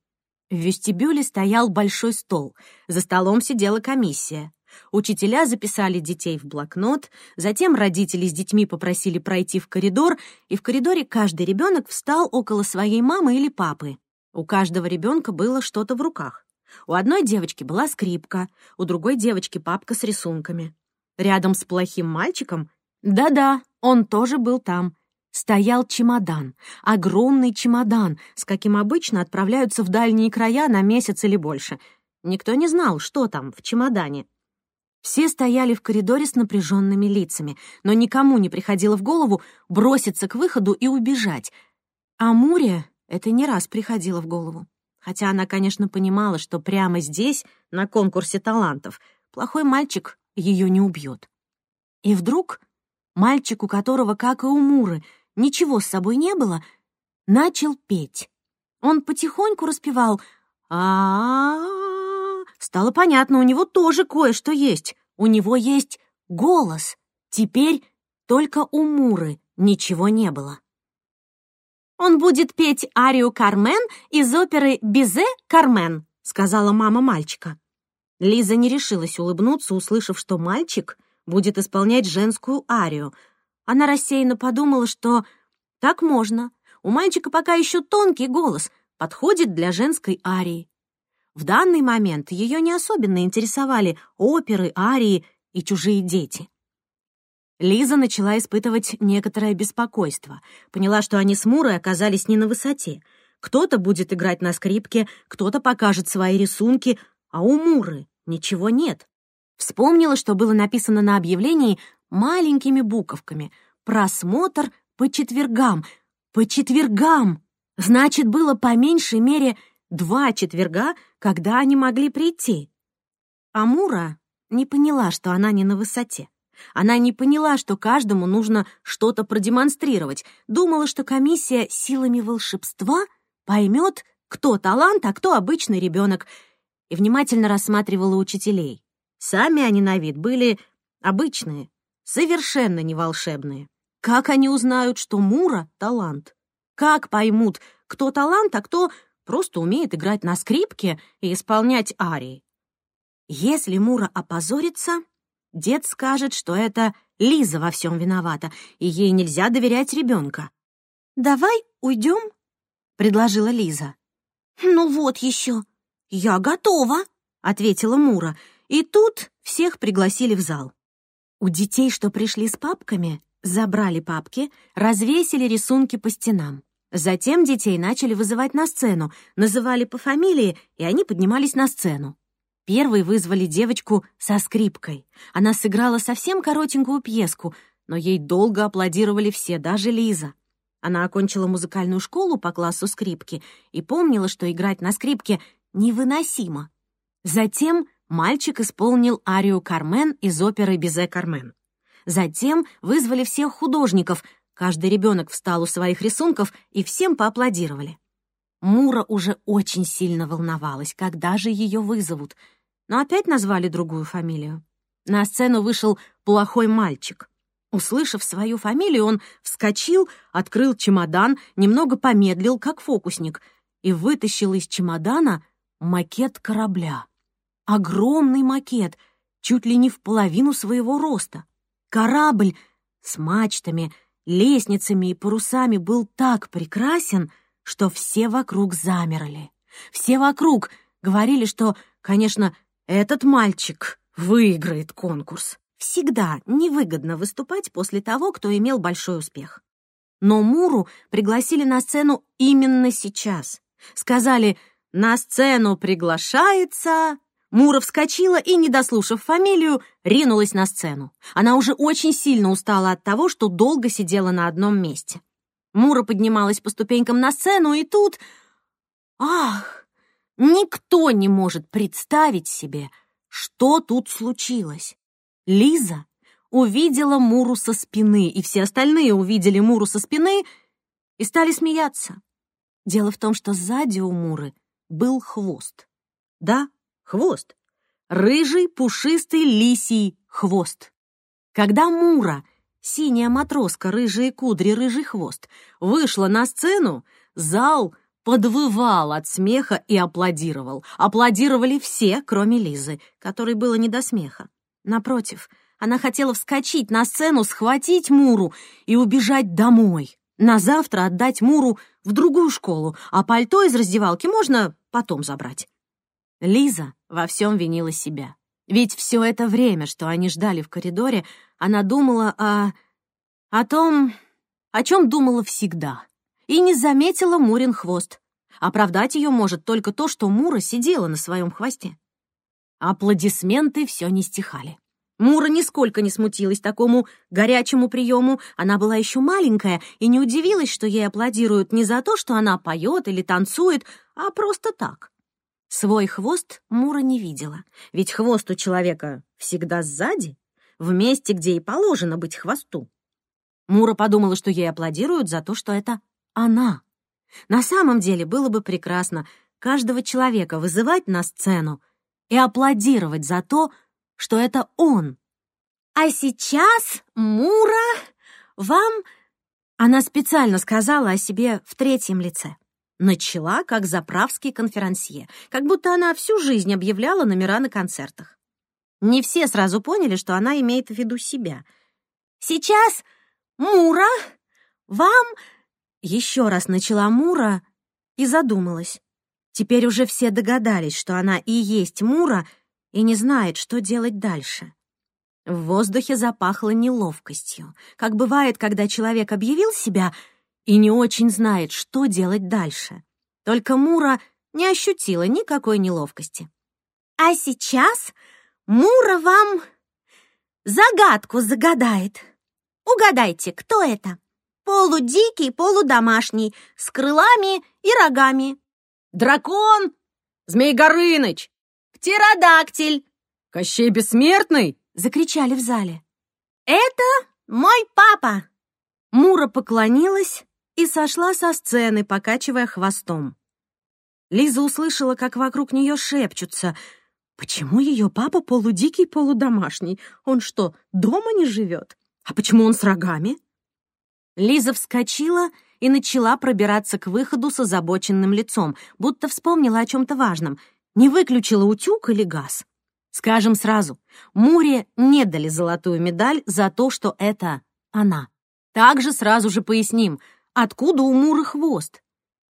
В вестибюле стоял большой стол, за столом сидела комиссия. Учителя записали детей в блокнот, затем родители с детьми попросили пройти в коридор, и в коридоре каждый ребенок встал около своей мамы или папы. У каждого ребенка было что-то в руках. У одной девочки была скрипка, у другой девочки папка с рисунками. Рядом с плохим мальчиком, да-да, он тоже был там, стоял чемодан, огромный чемодан, с каким обычно отправляются в дальние края на месяц или больше. Никто не знал, что там в чемодане. Все стояли в коридоре с напряженными лицами, но никому не приходило в голову броситься к выходу и убежать. А Мурия это не раз приходило в голову. Хотя она, конечно, понимала, что прямо здесь, на конкурсе талантов, плохой мальчик ее не убьет. И вдруг мальчик, у которого, как и у Муры, ничего с собой не было, начал петь. Он потихоньку распевал а, -а, -а, -а Стало понятно, у него тоже кое-что есть. У него есть голос. Теперь только у Муры ничего не было. Он будет петь арию «Кармен» из оперы «Бизе Кармен», — сказала мама мальчика. Лиза не решилась улыбнуться, услышав, что мальчик будет исполнять женскую арию. Она рассеянно подумала, что так можно. У мальчика пока еще тонкий голос, подходит для женской арии. В данный момент ее не особенно интересовали оперы, арии и чужие дети. Лиза начала испытывать некоторое беспокойство. Поняла, что они с Мурой оказались не на высоте. Кто-то будет играть на скрипке, кто-то покажет свои рисунки, а у Муры ничего нет. Вспомнила, что было написано на объявлении маленькими буковками «Просмотр по четвергам». По четвергам! Значит, было по меньшей мере два четверга, когда они могли прийти. А Мура не поняла, что она не на высоте. Она не поняла, что каждому нужно что-то продемонстрировать, думала, что комиссия силами волшебства поймет, кто талант, а кто обычный ребенок, и внимательно рассматривала учителей. Сами они на вид были обычные, совершенно не волшебные. Как они узнают, что Мура — талант? Как поймут, кто талант, а кто просто умеет играть на скрипке и исполнять арии? Если Мура опозорится, Дед скажет, что это Лиза во всем виновата, и ей нельзя доверять ребенка. «Давай уйдем», — предложила Лиза. «Ну вот еще. Я готова», — ответила Мура. И тут всех пригласили в зал. У детей, что пришли с папками, забрали папки, развесили рисунки по стенам. Затем детей начали вызывать на сцену, называли по фамилии, и они поднимались на сцену. Первой вызвали девочку со скрипкой. Она сыграла совсем коротенькую пьеску, но ей долго аплодировали все, даже Лиза. Она окончила музыкальную школу по классу скрипки и помнила, что играть на скрипке невыносимо. Затем мальчик исполнил арию «Кармен» из оперы «Бизе Кармен». Затем вызвали всех художников, каждый ребенок встал у своих рисунков и всем поаплодировали. Мура уже очень сильно волновалась, когда же ее вызовут — но опять назвали другую фамилию. На сцену вышел плохой мальчик. Услышав свою фамилию, он вскочил, открыл чемодан, немного помедлил, как фокусник, и вытащил из чемодана макет корабля. Огромный макет, чуть ли не в половину своего роста. Корабль с мачтами, лестницами и парусами был так прекрасен, что все вокруг замерли. Все вокруг говорили, что, конечно, этот мальчик выиграет конкурс. Всегда невыгодно выступать после того, кто имел большой успех. Но Муру пригласили на сцену именно сейчас. Сказали «На сцену приглашается...» Мура вскочила и, не дослушав фамилию, ринулась на сцену. Она уже очень сильно устала от того, что долго сидела на одном месте. Мура поднималась по ступенькам на сцену, и тут... Ах! Никто не может представить себе, что тут случилось. Лиза увидела Муру со спины, и все остальные увидели Муру со спины и стали смеяться. Дело в том, что сзади у Муры был хвост. Да, хвост. Рыжий, пушистый, лисий хвост. Когда Мура, синяя матроска, рыжие кудри, рыжий хвост, вышла на сцену, зал подвывал от смеха и аплодировал. Аплодировали все, кроме Лизы, которой было не до смеха. Напротив, она хотела вскочить на сцену, схватить Муру и убежать домой. На завтра отдать Муру в другую школу, а пальто из раздевалки можно потом забрать. Лиза во всем винила себя. Ведь все это время, что они ждали в коридоре, она думала о... о том, о чем думала всегда, и не заметила Мурин хвост. Оправдать ее может только то, что Мура сидела на своем хвосте. Аплодисменты все не стихали. Мура нисколько не смутилась такому горячему приему. Она была еще маленькая и не удивилась, что ей аплодируют не за то, что она поет или танцует, а просто так. Свой хвост Мура не видела, ведь хвост у человека всегда сзади, в месте, где и положено быть хвосту. Мура подумала, что ей аплодируют за то, что это она. На самом деле было бы прекрасно каждого человека вызывать на сцену и аплодировать за то, что это он. «А сейчас, Мура, вам...» Она специально сказала о себе в третьем лице. Начала как заправский конферансье, как будто она всю жизнь объявляла номера на концертах. Не все сразу поняли, что она имеет в виду себя. «Сейчас, Мура, вам...» Еще раз начала Мура и задумалась. Теперь уже все догадались, что она и есть Мура, и не знает, что делать дальше. В воздухе запахло неловкостью, как бывает, когда человек объявил себя и не очень знает, что делать дальше. Только Мура не ощутила никакой неловкости. «А сейчас Мура вам загадку загадает. Угадайте, кто это? Полудикий, полудомашний, с крылами и рогами». «Дракон! Змей Горыныч!» «Птеродактиль!» «Кощей Бессмертный!» — закричали в зале. «Это мой папа!» Мура поклонилась и сошла со сцены, покачивая хвостом. Лиза услышала, как вокруг нее шепчутся. «Почему ее папа полудикий, полудомашний? Он что, дома не живет? А почему он с рогами?» Лиза вскочила и начала пробираться к выходу с озабоченным лицом, будто вспомнила о чем-то важном — не выключила утюг или газ. Скажем сразу, Муре не дали золотую медаль за то, что это она. Также сразу же поясним, откуда у Муры хвост.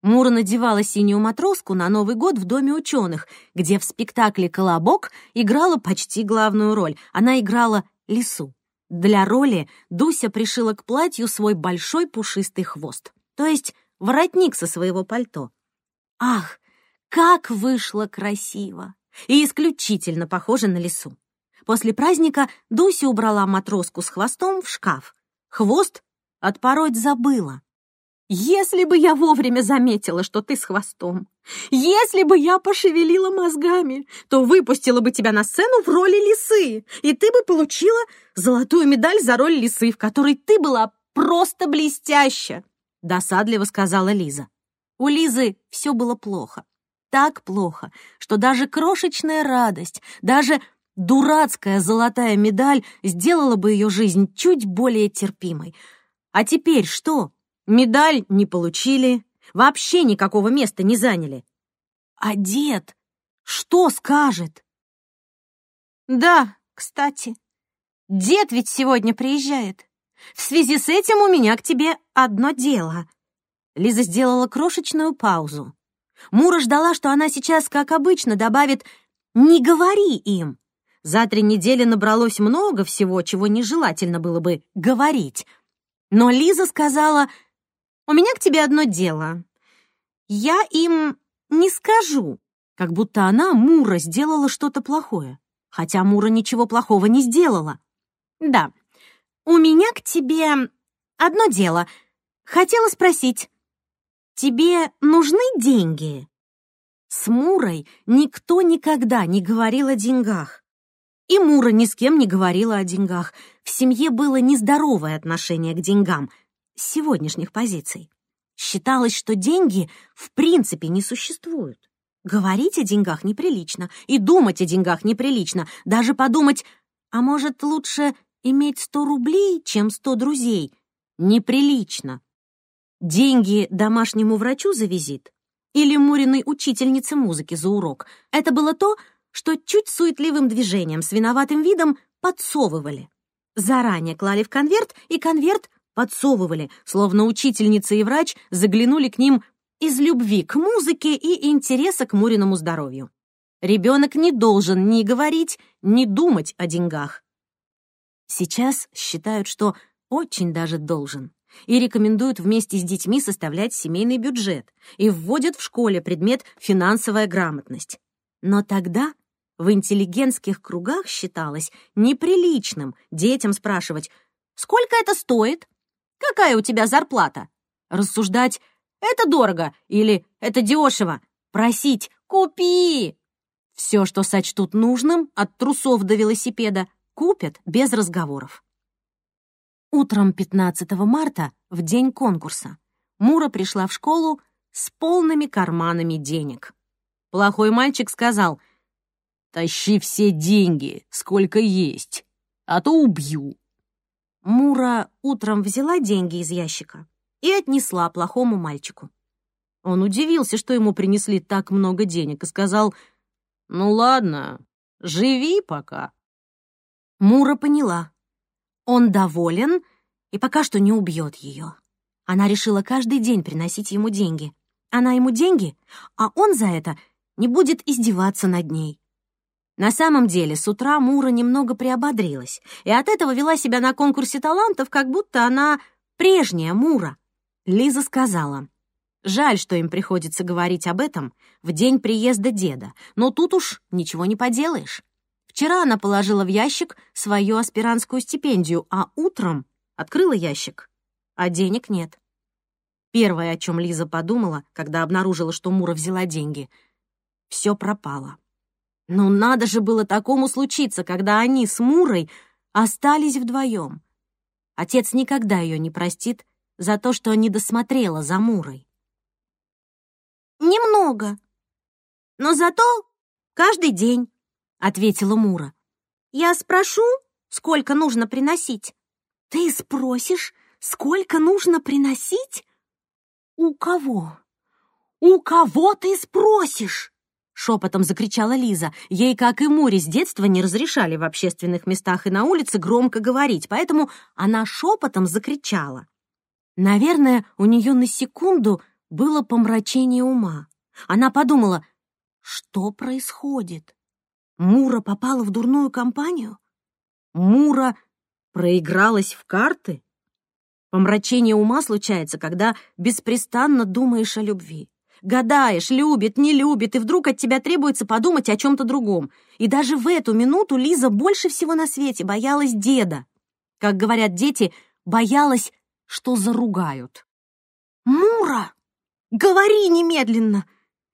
Мура надевала синюю матроску на Новый год в Доме ученых, где в спектакле «Колобок» играла почти главную роль. Она играла лису. Для роли Дуся пришила к платью свой большой пушистый хвост, то есть воротник со своего пальто. Ах, как вышло красиво! И исключительно похоже на лису. После праздника Дуся убрала матроску с хвостом в шкаф. Хвост отпороть забыла. «Если бы я вовремя заметила, что ты с хвостом, если бы я пошевелила мозгами, то выпустила бы тебя на сцену в роли лисы, и ты бы получила золотую медаль за роль лисы, в которой ты была просто блестяща», — досадливо сказала Лиза. У Лизы все было плохо так плохо, что даже крошечная радость, даже дурацкая золотая медаль сделала бы ее жизнь чуть более терпимой. А теперь что? Медаль не получили, вообще никакого места не заняли. А дед что скажет? Да, кстати, дед ведь сегодня приезжает. В связи с этим у меня к тебе одно дело. Лиза сделала крошечную паузу. Мура ждала, что она сейчас, как обычно, добавит «не говори им». За три недели набралось много всего, чего нежелательно было бы говорить. Но Лиза сказала «У меня к тебе одно дело. Я им не скажу», как будто она, Мура, сделала что-то плохое. Хотя Мура ничего плохого не сделала. «Да, у меня к тебе одно дело. Хотела спросить, тебе нужны деньги?» С Мурой никто никогда не говорил о деньгах. И Мура ни с кем не говорила о деньгах. В семье было нездоровое отношение к деньгам сегодняшних позиций. Считалось, что деньги в принципе не существуют. Говорить о деньгах неприлично, и думать о деньгах неприлично. Даже подумать, а может, лучше иметь сто рублей, чем сто друзей? Неприлично. Деньги домашнему врачу за визит или Муриной учительнице музыки за урок — это было то, что чуть суетливым движением с виноватым видом подсовывали. Заранее клали в конверт, и конверт подсовывали, словно учительница и врач заглянули к ним из любви к музыке и интереса к Муриному здоровью. Ребенок не должен ни говорить, ни думать о деньгах. Сейчас считают, что очень даже должен, и рекомендуют вместе с детьми составлять семейный бюджет и вводят в школе предмет «финансовая грамотность». Но тогда в интеллигентских кругах считалось неприличным детям спрашивать «Сколько это стоит? Какая у тебя зарплата?» Рассуждать «Это дорого» или «Это дешево», просить «Купи!» Все, что сочтут нужным, от трусов до велосипеда, купят без разговоров. Утром 15 марта, в день конкурса, Мура пришла в школу с полными карманами денег. Плохой мальчик сказал — Тащи все деньги, сколько есть, а то убью. Мура утром взяла деньги из ящика и отнесла плохому мальчику. Он удивился, что ему принесли так много денег, и сказал, «Ну ладно, живи пока». Мура поняла. Он доволен и пока что не убьет ее. Она решила каждый день приносить ему деньги. Она ему деньги, а он за это не будет издеваться над ней. На самом деле, с утра Мура немного приободрилась, и от этого вела себя на конкурсе талантов, как будто она прежняя Мура. Лиза сказала, «Жаль, что им приходится говорить об этом в день приезда деда, но тут уж ничего не поделаешь. Вчера она положила в ящик свою аспирантскую стипендию, а утром открыла ящик, а денег нет». Первое, о чем Лиза подумала, когда обнаружила, что Мура взяла деньги, все пропало. Но надо же было такому случиться, когда они с Мурой остались вдвоем. Отец никогда ее не простит за то, что не досмотрела за Мурой. «Немного, но зато каждый день», — ответила Мура. «Я спрошу, сколько нужно приносить?» «Ты спросишь, сколько нужно приносить?» «У кого? У кого ты спросишь?» Шепотом закричала Лиза. Ей, как и Муре, с детства не разрешали в общественных местах и на улице громко говорить, поэтому она шепотом закричала. Наверное, у нее на секунду было помрачение ума. Она подумала, что происходит? Мура попала в дурную компанию? Мура проигралась в карты? Помрачение ума случается, когда беспрестанно думаешь о любви. Гадаешь, любит, не любит, и вдруг от тебя требуется подумать о чем-то другом. И даже в эту минуту Лиза больше всего на свете боялась деда. Как говорят дети, боялась, что заругают. «Мура, говори немедленно,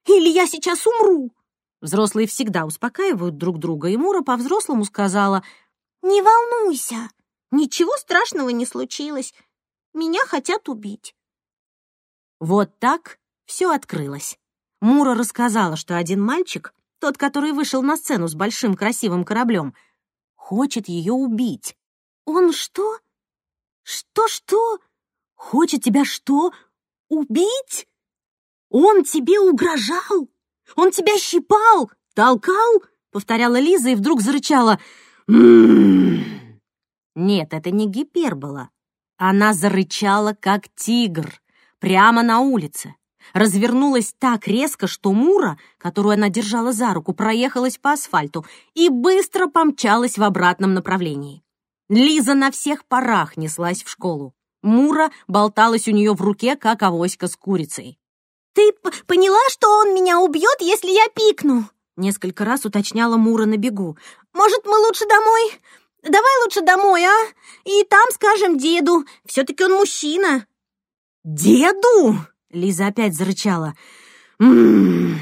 или я сейчас умру!» Взрослые всегда успокаивают друг друга, и Мура по-взрослому сказала, «Не волнуйся, ничего страшного не случилось, меня хотят убить». Вот так все открылось. Мура рассказала, что один мальчик, тот, который вышел на сцену с большим красивым кораблем, хочет ее убить. «Он что? Что-что? Хочет тебя что? Убить? Он тебе угрожал? Он тебя щипал? Толкал?» — повторяла Лиза и вдруг зарычала. «М-м-м». Нет, это не гипербола. Она зарычала, как тигр прямо на улице. Развернулась так резко, что Мура, которую она держала за руку, проехалась по асфальту и быстро помчалась в обратном направлении. Лиза на всех парах неслась в школу. Мура болталась у нее в руке, как авоська с курицей. «Ты поняла, что он меня убьет, если я пикну?» Несколько раз уточняла Мура на бегу. «Может, мы лучше домой? Давай лучше домой, а? И там скажем деду. Все-таки он мужчина». «Деду?» — Лиза опять зарычала. «М-м-м».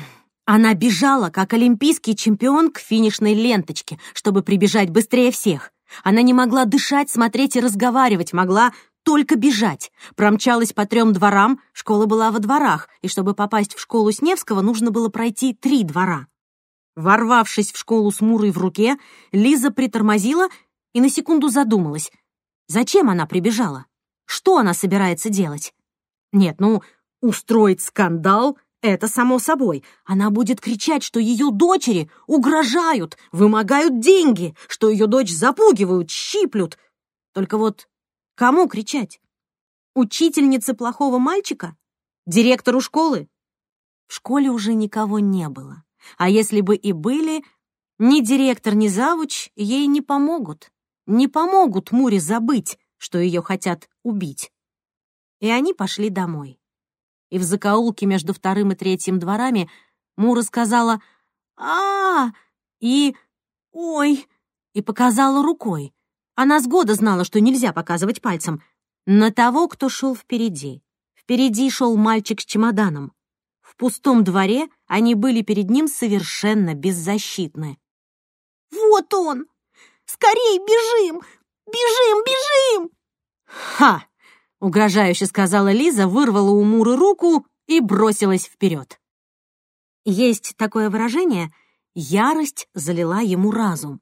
Она бежала, как олимпийский чемпион, к финишной ленточке, чтобы прибежать быстрее всех. Она не могла дышать, смотреть и разговаривать, могла только бежать. Промчалась по трем дворам, школа была во дворах, и чтобы попасть в школу Сневского, нужно было пройти три двора. Ворвавшись в школу с Мурой в руке, Лиза притормозила и на секунду задумалась. Зачем она прибежала? Что она собирается делать? Нет, ну, устроить скандал — это само собой. Она будет кричать, что ее дочери угрожают, вымогают деньги, что ее дочь запугивают, щиплют. Только вот кому кричать? Учительнице плохого мальчика? Директору школы? В школе уже никого не было. А если бы и были, ни директор, ни завуч ей не помогут. Не помогут Муре забыть, что ее хотят убить. И они пошли домой. И в закоулке между вторым и третьим дворами Мура сказала а, -а, -а и «Ой!» и показала рукой. Она с года знала, что нельзя показывать пальцем. На того, кто шел впереди. Впереди шел мальчик с чемоданом. В пустом дворе они были перед ним совершенно беззащитны. «Вот он! Скорей бежим! Бежим, бежим!» «Ха!» — угрожающе сказала Лиза, вырвала у Муры руку и бросилась вперед. Есть такое выражение «ярость залила ему разум».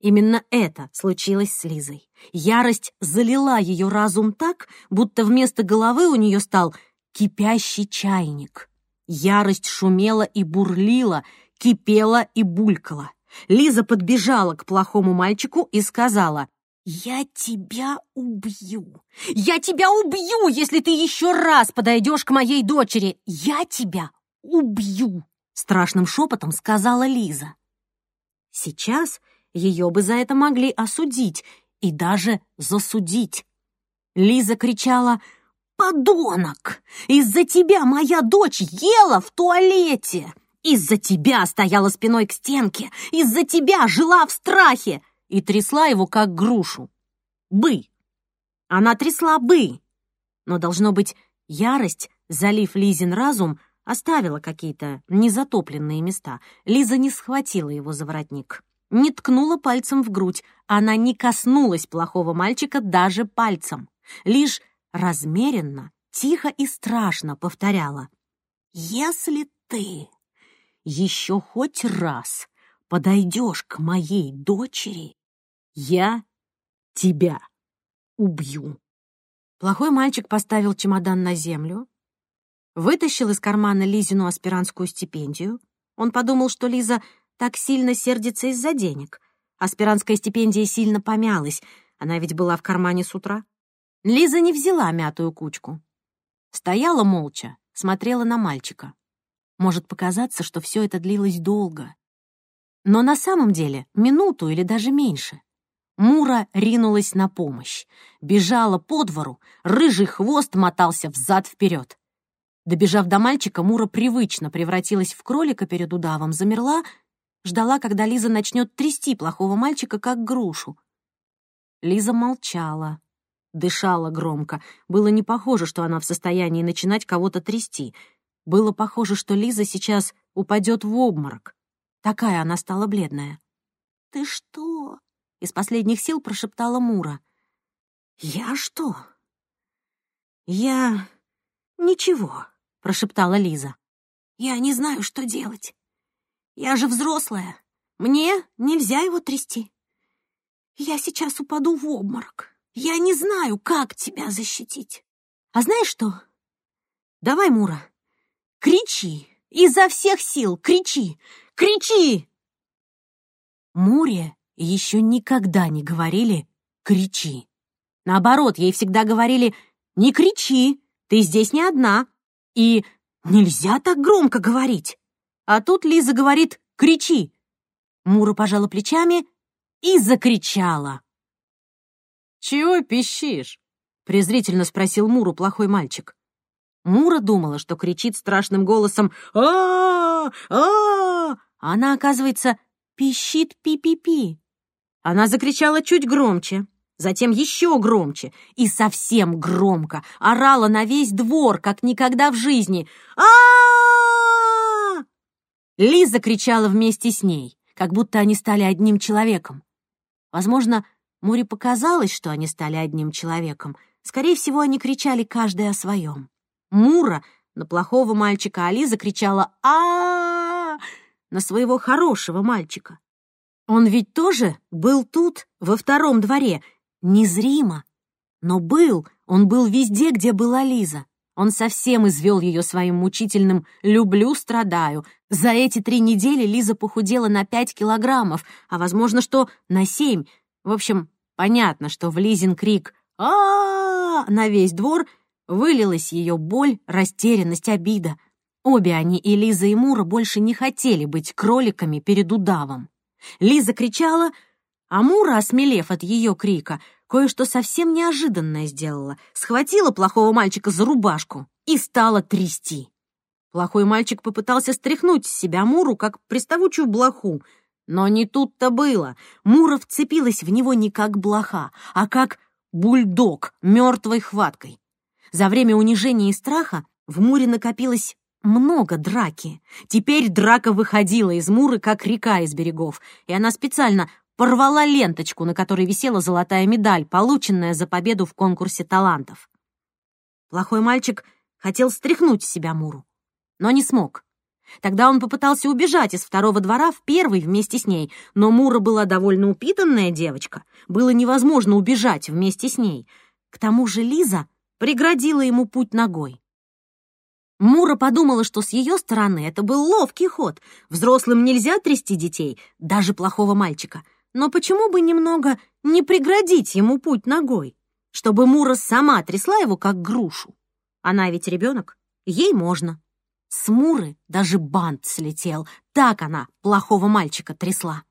Именно это случилось с Лизой. Ярость залила ее разум так, будто вместо головы у нее стал кипящий чайник. Ярость шумела и бурлила, кипела и булькала. Лиза подбежала к плохому мальчику и сказала, «Я тебя убью! Я тебя убью, если ты еще раз подойдешь к моей дочери! Я тебя убью!» Страшным шепотом сказала Лиза. Сейчас ее бы за это могли осудить и даже засудить. Лиза кричала «Подонок! Из-за тебя моя дочь ела в туалете! Из-за тебя стояла спиной к стенке! Из-за тебя жила в страхе!» И трясла его, как грушу. «Бы!» Она трясла «бы!» Но, должно быть, ярость, залив Лизин разум, оставила какие-то незатопленные места. Лиза не схватила его за воротник, не ткнула пальцем в грудь. Она не коснулась плохого мальчика даже пальцем. Лишь размеренно, тихо и страшно повторяла. «Если ты еще хоть раз подойдешь к моей дочери, я тебя убью». Плохой мальчик поставил чемодан на землю, вытащил из кармана Лизину аспирантскую стипендию. Он подумал, что Лиза так сильно сердится из-за денег. Аспирантская стипендия сильно помялась, она ведь была в кармане с утра. Лиза не взяла мятую кучку. Стояла молча, смотрела на мальчика. Может показаться, что все это длилось долго. Но на самом деле минуту или даже меньше. Мура ринулась на помощь. Бежала по двору, рыжий хвост мотался взад-вперед. Добежав до мальчика, Мура привычно превратилась в кролика перед удавом, замерла, ждала, когда Лиза начнет трясти плохого мальчика, как грушу. Лиза молчала, дышала громко. Было не похоже, что она в состоянии начинать кого-то трясти. Было похоже, что Лиза сейчас упадет в обморок. Такая она стала бледная. «Ты что?» — из последних сил прошептала Мура. «Я что?» «Я... ничего», — прошептала Лиза. «Я не знаю, что делать. Я же взрослая. Мне нельзя его трясти. Я сейчас упаду в обморок». Я не знаю, как тебя защитить. А знаешь что? Давай, Мура, кричи, изо всех сил кричи, кричи!» Муре еще никогда не говорили «кричи». Наоборот, ей всегда говорили «не кричи, Ты здесь не одна. И нельзя так громко говорить. А тут Лиза говорит «кричи». Мура пожала плечами и закричала. «Чего пищишь?» — презрительно спросил Муру плохой мальчик. Мура думала, что кричит страшным голосом а а а Она, оказывается, пищит пи-пи-пи. Она закричала чуть громче, затем еще громче и совсем громко орала на весь двор, как никогда в жизни. а Лиза кричала вместе с ней, как будто они стали одним человеком. Возможно, Муре показалось, что они стали одним человеком. Скорее всего, они кричали каждый о своем. Мура на плохого мальчика, а Лиза кричала а, на своего хорошего мальчика. Он ведь тоже был тут, во втором дворе, незримо. Но был, он был везде, где была Лиза. Он совсем извел ее своим мучительным «люблю, страдаю». За эти три недели Лиза похудела на пять килограммов, а, возможно, что на семь. В общем, понятно, что в Лизин крик а, на весь двор вылилась ее боль, растерянность, обида. Обе они, и Лиза, и Мура, больше не хотели быть кроликами перед удавом. Лиза кричала, а Мура, осмелев от ее крика, кое-что совсем неожиданное сделала. Схватила плохого мальчика за рубашку и стала трясти. Плохой мальчик попытался стряхнуть с себя Муру, как приставучую блоху. Но не тут-то было. Мура вцепилась в него не как блоха, а как бульдог мертвой хваткой. За время унижения и страха в Муре накопилось много драки. Теперь драка выходила из Муры, как река из берегов, и она специально порвала ленточку, на которой висела золотая медаль, полученная за победу в конкурсе талантов. Плохой мальчик хотел стряхнуть с себя Муру, но не смог. Тогда он попытался убежать из второго двора в первый вместе с ней, но Мура была довольно упитанная девочка, было невозможно убежать вместе с ней. К тому же Лиза преградила ему путь ногой. Мура подумала, что с ее стороны это был ловкий ход. Взрослым нельзя трясти детей, даже плохого мальчика — но почему бы немного не преградить ему путь ногой, чтобы Мура сама трясла его, как грушу? Она ведь ребенок, ей можно. С Муры даже бант слетел, так она плохого мальчика трясла.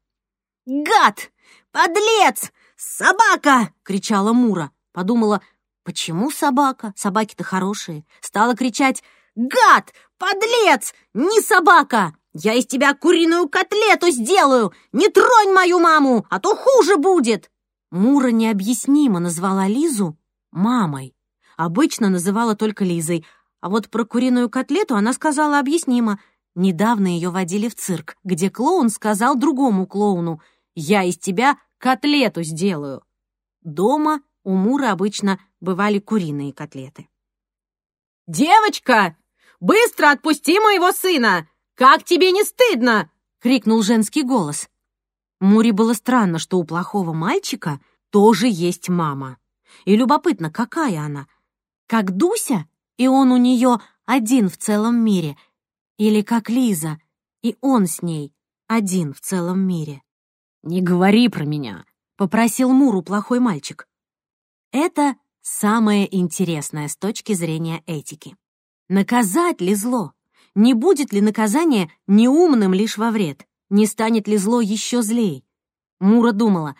«Гад! Подлец! Собака!» — кричала Мура. Подумала, почему собака? Собаки-то хорошие. Стала кричать «Гад! Подлец! Не собака!» Я из тебя куриную котлету сделаю! Не тронь мою маму, а то хуже будет!» Мура необъяснимо назвала Лизу мамой. Обычно называла только Лизой, а вот про куриную котлету она сказала объяснимо. Недавно ее водили в цирк, где клоун сказал другому клоуну «Я из тебя котлету сделаю». Дома у Муры обычно бывали куриные котлеты. «Девочка, быстро отпусти моего сына! Как тебе не стыдно?» — крикнул женский голос. Муре было странно, что у плохого мальчика тоже есть мама. И любопытно, какая она? Как Дуся, и он у нее один в целом мире? Или как Лиза, и он с ней один в целом мире? «Не говори про меня», — попросил Муру плохой мальчик. Это самое интересное с точки зрения этики. Наказать ли зло? Не будет ли наказание неумным лишь во вред? Не станет ли зло еще злей? Мура думала,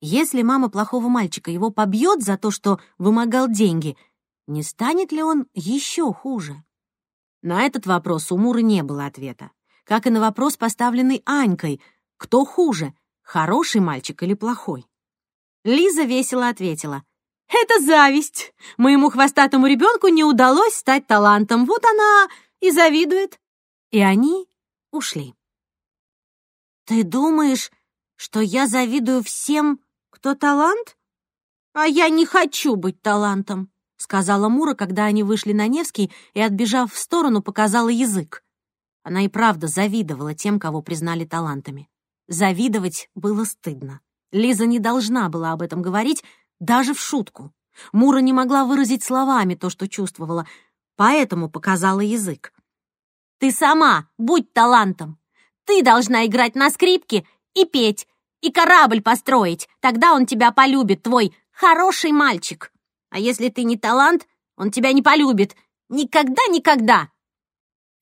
если мама плохого мальчика его побьет за то, что вымогал деньги, не станет ли он еще хуже? На этот вопрос у Муры не было ответа, как и на вопрос, поставленный Анькой, кто хуже, хороший мальчик или плохой. Лиза весело ответила, «Это зависть. Моему хвостатому ребенку не удалось стать талантом, вот она и завидует. И они ушли. Ты думаешь, что я завидую всем, кто талант? А я не хочу быть талантом, сказала Мура, когда они вышли на Невский и, отбежав в сторону, показала язык. Она и правда завидовала тем, кого признали талантами. Завидовать было стыдно. Лиза не должна была об этом говорить даже в шутку. Мура не могла выразить словами то, что чувствовала, поэтому показала язык. «Ты сама будь талантом. Ты должна играть на скрипке и петь, и корабль построить. Тогда он тебя полюбит, твой хороший мальчик. А если ты не талант, Он тебя не полюбит. Никогда-никогда!»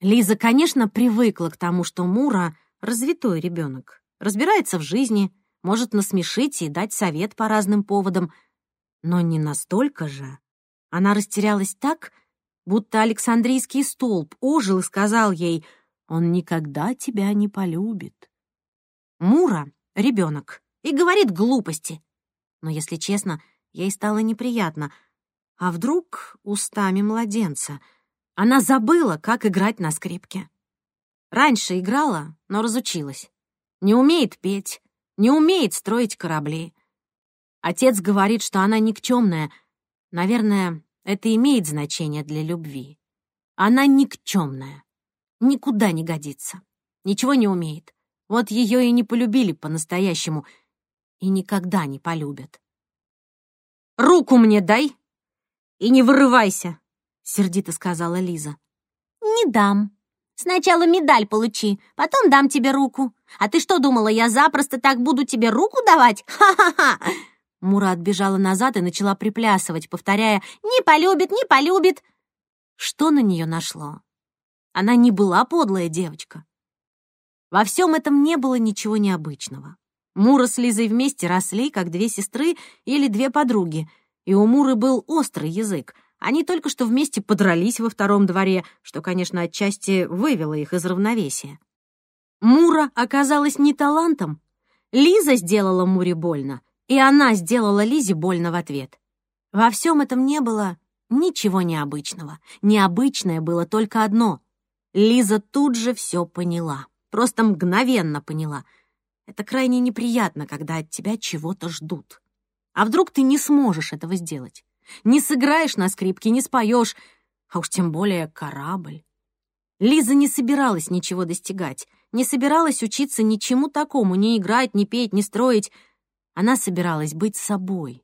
Лиза, конечно, привыкла к тому, что Мура — развитой ребенок, разбирается в жизни, может насмешить и дать совет по разным поводам, но не настолько же. Она растерялась так, будто Александрийский столб ожил и сказал ей, «Он никогда тебя не полюбит». Мура — ребенок и говорит глупости. Но, если честно, ей стало неприятно. А вдруг устами младенца? Она забыла, как играть на скрипке. Раньше играла, но разучилась. Не умеет петь, не умеет строить корабли. Отец говорит, что она никчемная. Наверное, это имеет значение для любви. Она никчемная, никуда не годится, ничего не умеет. Вот ее и не полюбили по-настоящему, и никогда не полюбят. «Руку мне дай и не вырывайся!» — сердито сказала Лиза. «Не дам. Сначала медаль получи, потом дам тебе руку. А ты что думала, я запросто так буду тебе руку давать? Ха-ха-ха!» Мура отбежала назад и начала приплясывать, повторяя «Не полюбит, не полюбит!» Что на нее нашло? Она не была подлая девочка. Во всем этом не было ничего необычного. Мура с Лизой вместе росли, как две сестры или две подруги, и у Муры был острый язык. Они только что вместе подрались во втором дворе, что, конечно, отчасти вывело их из равновесия. Мура оказалась не талантом. Лиза сделала Муре больно, и она сделала Лизе больно в ответ. Во всем этом не было ничего необычного. Необычное было только одно. Лиза тут же все поняла просто мгновенно поняла. Это крайне неприятно, когда от тебя чего-то ждут. А вдруг ты не сможешь этого сделать? Не сыграешь на скрипке, не споешь, а уж тем более корабль. Лиза не собиралась ничего достигать, не собиралась учиться ничему такому, не играть, не петь, не строить. Она собиралась быть собой.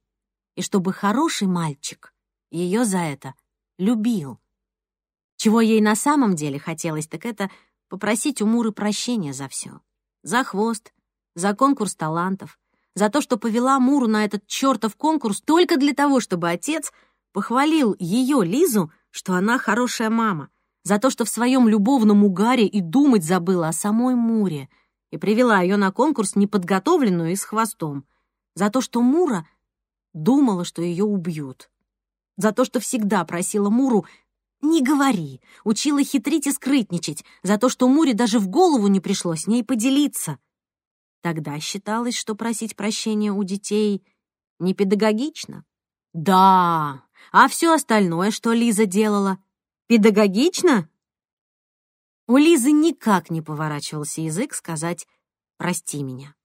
И чтобы хороший мальчик ее за это любил. Чего ей на самом деле хотелось, так это попросить у Муры прощения за все. За хвост, за конкурс талантов, за то, что повела Муру на этот чертов конкурс только для того, чтобы отец похвалил ее, Лизу, что она хорошая мама, за то, что в своем любовном угаре и думать забыла о самой Муре и привела ее на конкурс неподготовленную и с хвостом, за то, что Мура думала, что ее убьют, за то, что всегда просила Муру «Не говори!» Учила хитрить и скрытничать, за то, что Муре даже в голову не пришло с ней поделиться. Тогда считалось, что просить прощения у детей не педагогично. Да, а все остальное, что Лиза делала, педагогично? У Лизы никак не поворачивался язык сказать «прости меня».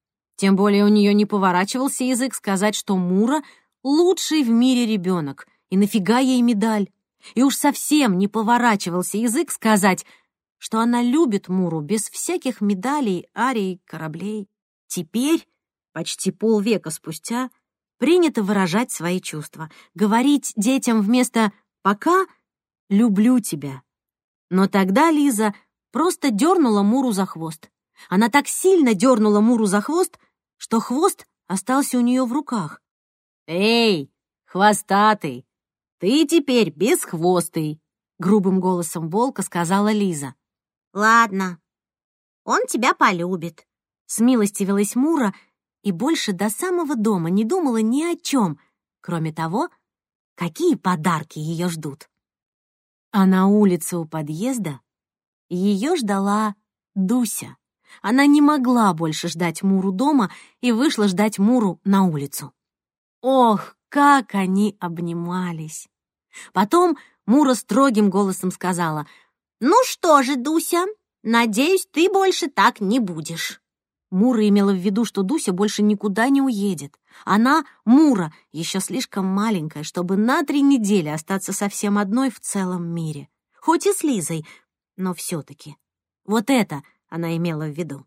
Тем более у нее не поворачивался язык сказать, что Мура — лучший в мире ребенок, и нафига ей медаль и уж совсем не поворачивался язык сказать, что она любит Муру без всяких медалей, арий, кораблей. Теперь, почти полвека спустя, принято выражать свои чувства, говорить детям вместо «пока» «люблю тебя». Но тогда Лиза просто дернула Муру за хвост. Она так сильно дернула Муру за хвост, что хвост остался у нее в руках. «Эй, хвостатый, «Ты теперь бесхвостый», — грубым голосом волка сказала Лиза. «Ладно, он тебя полюбит», — смилостивилась Мура и больше до самого дома не думала ни о чем, кроме того, какие подарки ее ждут. А на улице у подъезда ее ждала Дуся. Она не могла больше ждать Муру дома и вышла ждать Муру на улицу. Ох, как они обнимались! Потом Мура строгим голосом сказала, «Ну что же, Дуся, надеюсь, ты больше так не будешь». Мура имела в виду, что Дуся больше никуда не уедет. Она, Мура, еще слишком маленькая, чтобы на три недели остаться совсем одной в целом мире. Хоть и с Лизой, но все-таки. Вот это она имела в виду.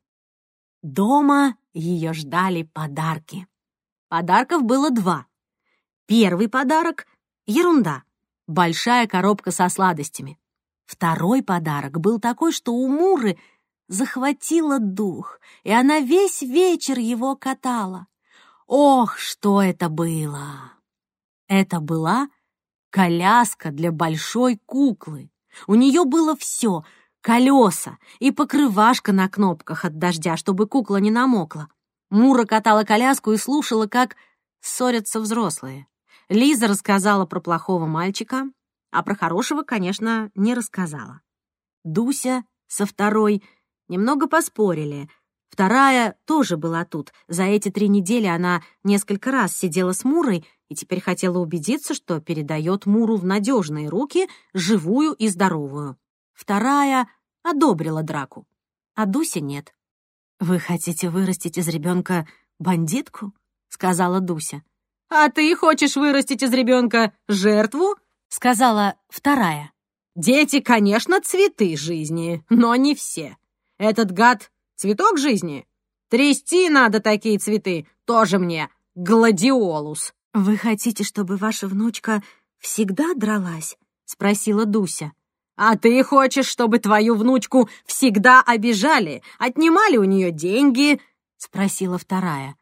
Дома ее ждали подарки. Подарков было два. Первый подарок — ерунда. Большая коробка со сладостями. Второй подарок был такой, что у Муры захватило дух, и она весь вечер его катала. Ох, что это было! Это была коляска для большой куклы. У нее было все — колеса и покрывашка на кнопках от дождя, чтобы кукла не намокла. Мура катала коляску и слушала, как ссорятся взрослые. Лиза рассказала про плохого мальчика, а про хорошего, конечно, не рассказала. Дуся со второй немного поспорили. Вторая тоже была тут. За эти три недели она несколько раз сидела с Мурой и теперь хотела убедиться, что передает Муру в надежные руки, живую и здоровую. Вторая одобрила драку, а Дуся нет. «Вы хотите вырастить из ребенка бандитку?» — сказала Дуся. «А ты хочешь вырастить из ребенка жертву?» — сказала вторая. «Дети, конечно, цветы жизни, но не все. Этот гад — цветок жизни. Трясти надо такие цветы, тоже мне, гладиолус». «Вы хотите, чтобы ваша внучка всегда дралась?» — спросила Дуся. «А ты хочешь, чтобы твою внучку всегда обижали, отнимали у нее деньги?» — спросила вторая.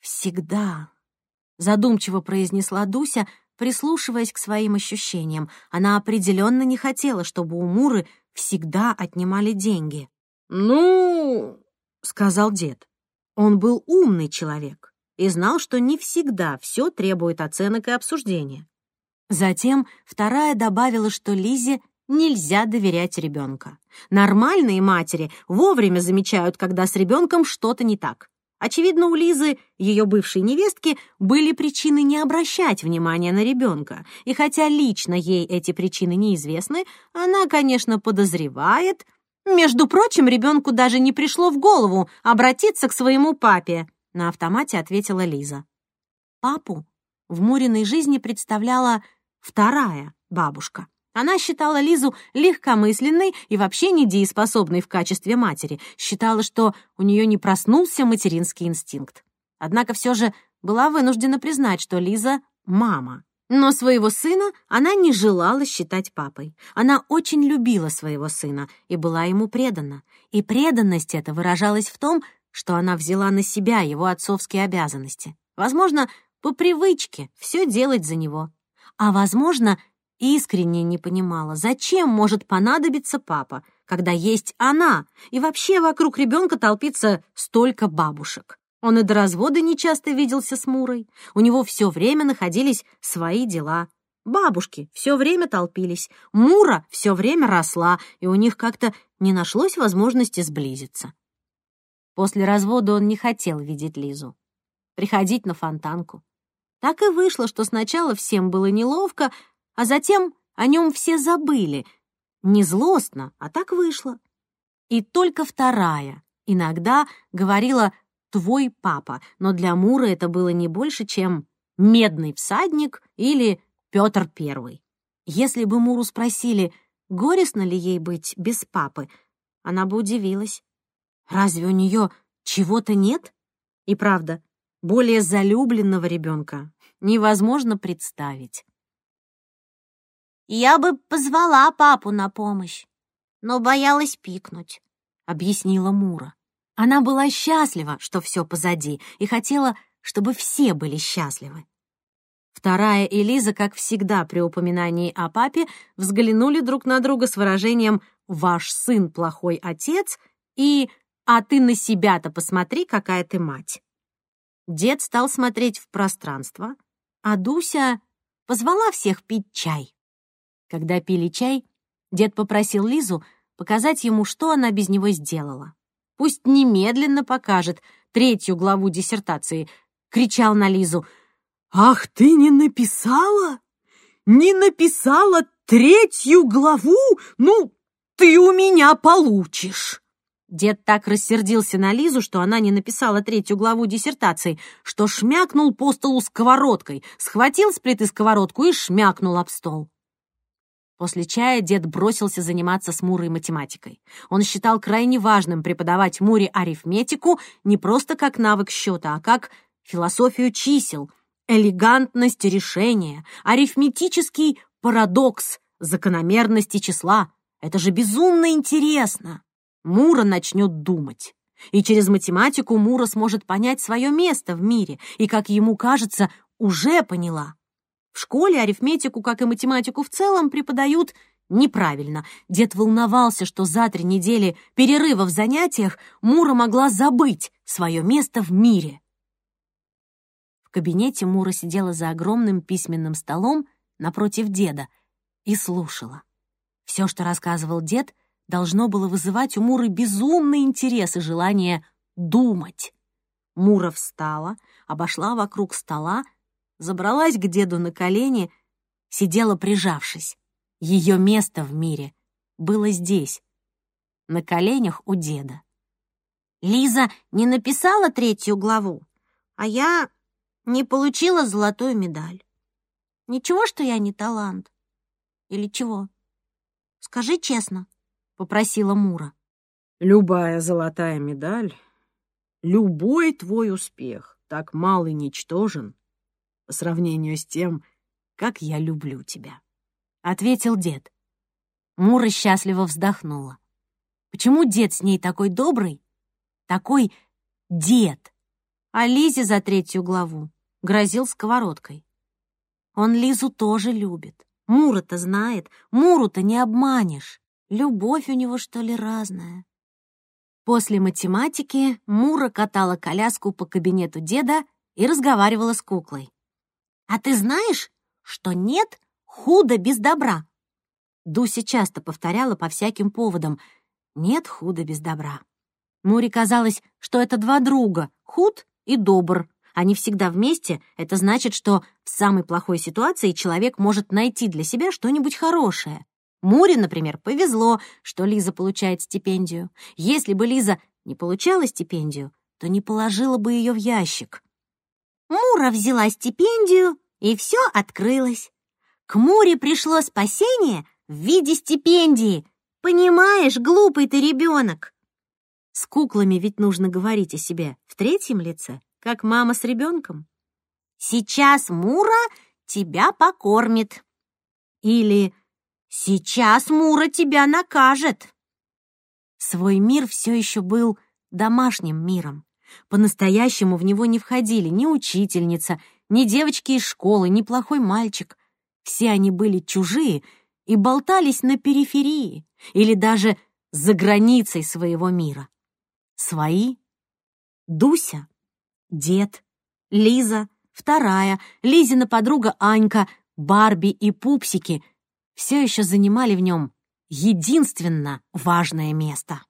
«Всегда», — задумчиво произнесла Дуся, прислушиваясь к своим ощущениям. Она определенно не хотела, чтобы у Муры всегда отнимали деньги. «Ну...» — сказал дед. Он был умный человек и знал, что не всегда все требует оценок и обсуждения. Затем вторая добавила, что Лизе нельзя доверять ребенка. Нормальные матери вовремя замечают, когда с ребенком что-то не так. Очевидно, у Лизы, ее бывшей невестки, были причины не обращать внимания на ребенка. И хотя лично ей эти причины неизвестны, она, конечно, подозревает. Между прочим, ребенку даже не пришло в голову обратиться к своему папе, на автомате ответила Лиза. Папу в Муриной жизни представляла вторая бабушка. Она считала Лизу легкомысленной и вообще недееспособной в качестве матери, считала, что у нее не проснулся материнский инстинкт. Однако все же была вынуждена признать, что Лиза — мама. Но своего сына она не желала считать папой. Она очень любила своего сына и была ему предана. И преданность эта выражалась в том, что она взяла на себя его отцовские обязанности. Возможно, по привычке все делать за него. А, возможно, искренне не понимала, зачем может понадобиться папа, когда есть она, и вообще вокруг ребенка толпится столько бабушек. Он и до развода нечасто виделся с Мурой. У него все время находились свои дела. Бабушки все время толпились, Мура все время росла, и у них как-то не нашлось возможности сблизиться. После развода он не хотел видеть Лизу, приходить на фонтанку. Так и вышло, что сначала всем было неловко, а затем о нем все забыли. Не злостно, а так вышло. И только вторая иногда говорила «твой папа», но для Муры это было не больше, чем «медный всадник» или «Петр Первый». Если бы Муру спросили, горестно ли ей быть без папы, она бы удивилась. Разве у нее чего-то нет? И правда, более залюбленного ребенка невозможно представить. «Я бы позвала папу на помощь, но боялась пикнуть», — объяснила Мура. Она была счастлива, что все позади, и хотела, чтобы все были счастливы. Вторая и Лиза, как всегда при упоминании о папе, взглянули друг на друга с выражением «Ваш сын плохой отец» и «А ты на себя-то посмотри, какая ты мать». Дед стал смотреть в пространство, а Дуся позвала всех пить чай. Когда пили чай, дед попросил Лизу показать ему, что она без него сделала. Пусть немедленно покажет третью главу диссертации, кричал на Лизу. «Ах, ты не написала? Не написала третью главу? Ну, ты у меня получишь!» Дед так рассердился на Лизу, что она не написала третью главу диссертации, что шмякнул по столу сковородкой, схватил с плиты сковородку и шмякнул об стол. После чая дед бросился заниматься с Мурой математикой. Он считал крайне важным преподавать Муре арифметику не просто как навык счета, а как философию чисел, элегантность решения, арифметический парадокс, закономерности числа. Это же безумно интересно. Мура начнет думать. И через математику Мура сможет понять свое место в мире и, как ему кажется, уже поняла. В школе арифметику, как и математику в целом, преподают неправильно. Дед волновался, что за три недели перерыва в занятиях Мура могла забыть свое место в мире. В кабинете Мура сидела за огромным письменным столом напротив деда и слушала. Все, что рассказывал дед, должно было вызывать у Муры безумный интерес и желание думать. Мура встала, обошла вокруг стола, забралась к деду на колени, сидела прижавшись. Ее место в мире было здесь, на коленях у деда. Лиза не написала третью главу, а я не получила золотую медаль. Ничего, что я не талант? Или чего? Скажи честно, — попросила Мура. Любая золотая медаль, любой твой успех так мал и ничтожен по сравнению с тем, как я люблю тебя ответил дед. Мура счастливо вздохнула. Почему дед с ней такой добрый? Такой дед. А Лизе за третью главу грозил сковородкой. Он Лизу тоже любит. Мура-то знает, Муру-то не обманешь. Любовь у него, что ли, разная. После математики Мура катала коляску по кабинету деда и разговаривала с куклой. «А ты знаешь, что нет Худо без добра. Дуся часто повторяла по всяким поводам «нет худа без добра». Муре казалось, что это два друга — худ и добр. Они всегда вместе, это значит, что в самой плохой ситуации человек может найти для себя что-нибудь хорошее. Муре, например, повезло, что Лиза получает стипендию. Если бы Лиза не получала стипендию, то не положила бы ее в ящик. Мура взяла стипендию, и все открылось. К Муре пришло спасение в виде стипендии. Понимаешь, глупый ты ребенок. С куклами ведь нужно говорить о себе в третьем лице, как мама с ребенком. Сейчас Мура тебя покормит. Или сейчас Мура тебя накажет. Свой мир все еще был домашним миром. По-настоящему в него не входили ни учительница, ни девочки из школы, ни плохой мальчик. Все они были чужие и болтались на периферии или даже за границей своего мира. Свои — Дуся, дед, Лиза, вторая, Лизина подруга Анька, Барби и Пупсики — все еще занимали в нем единственно важное место.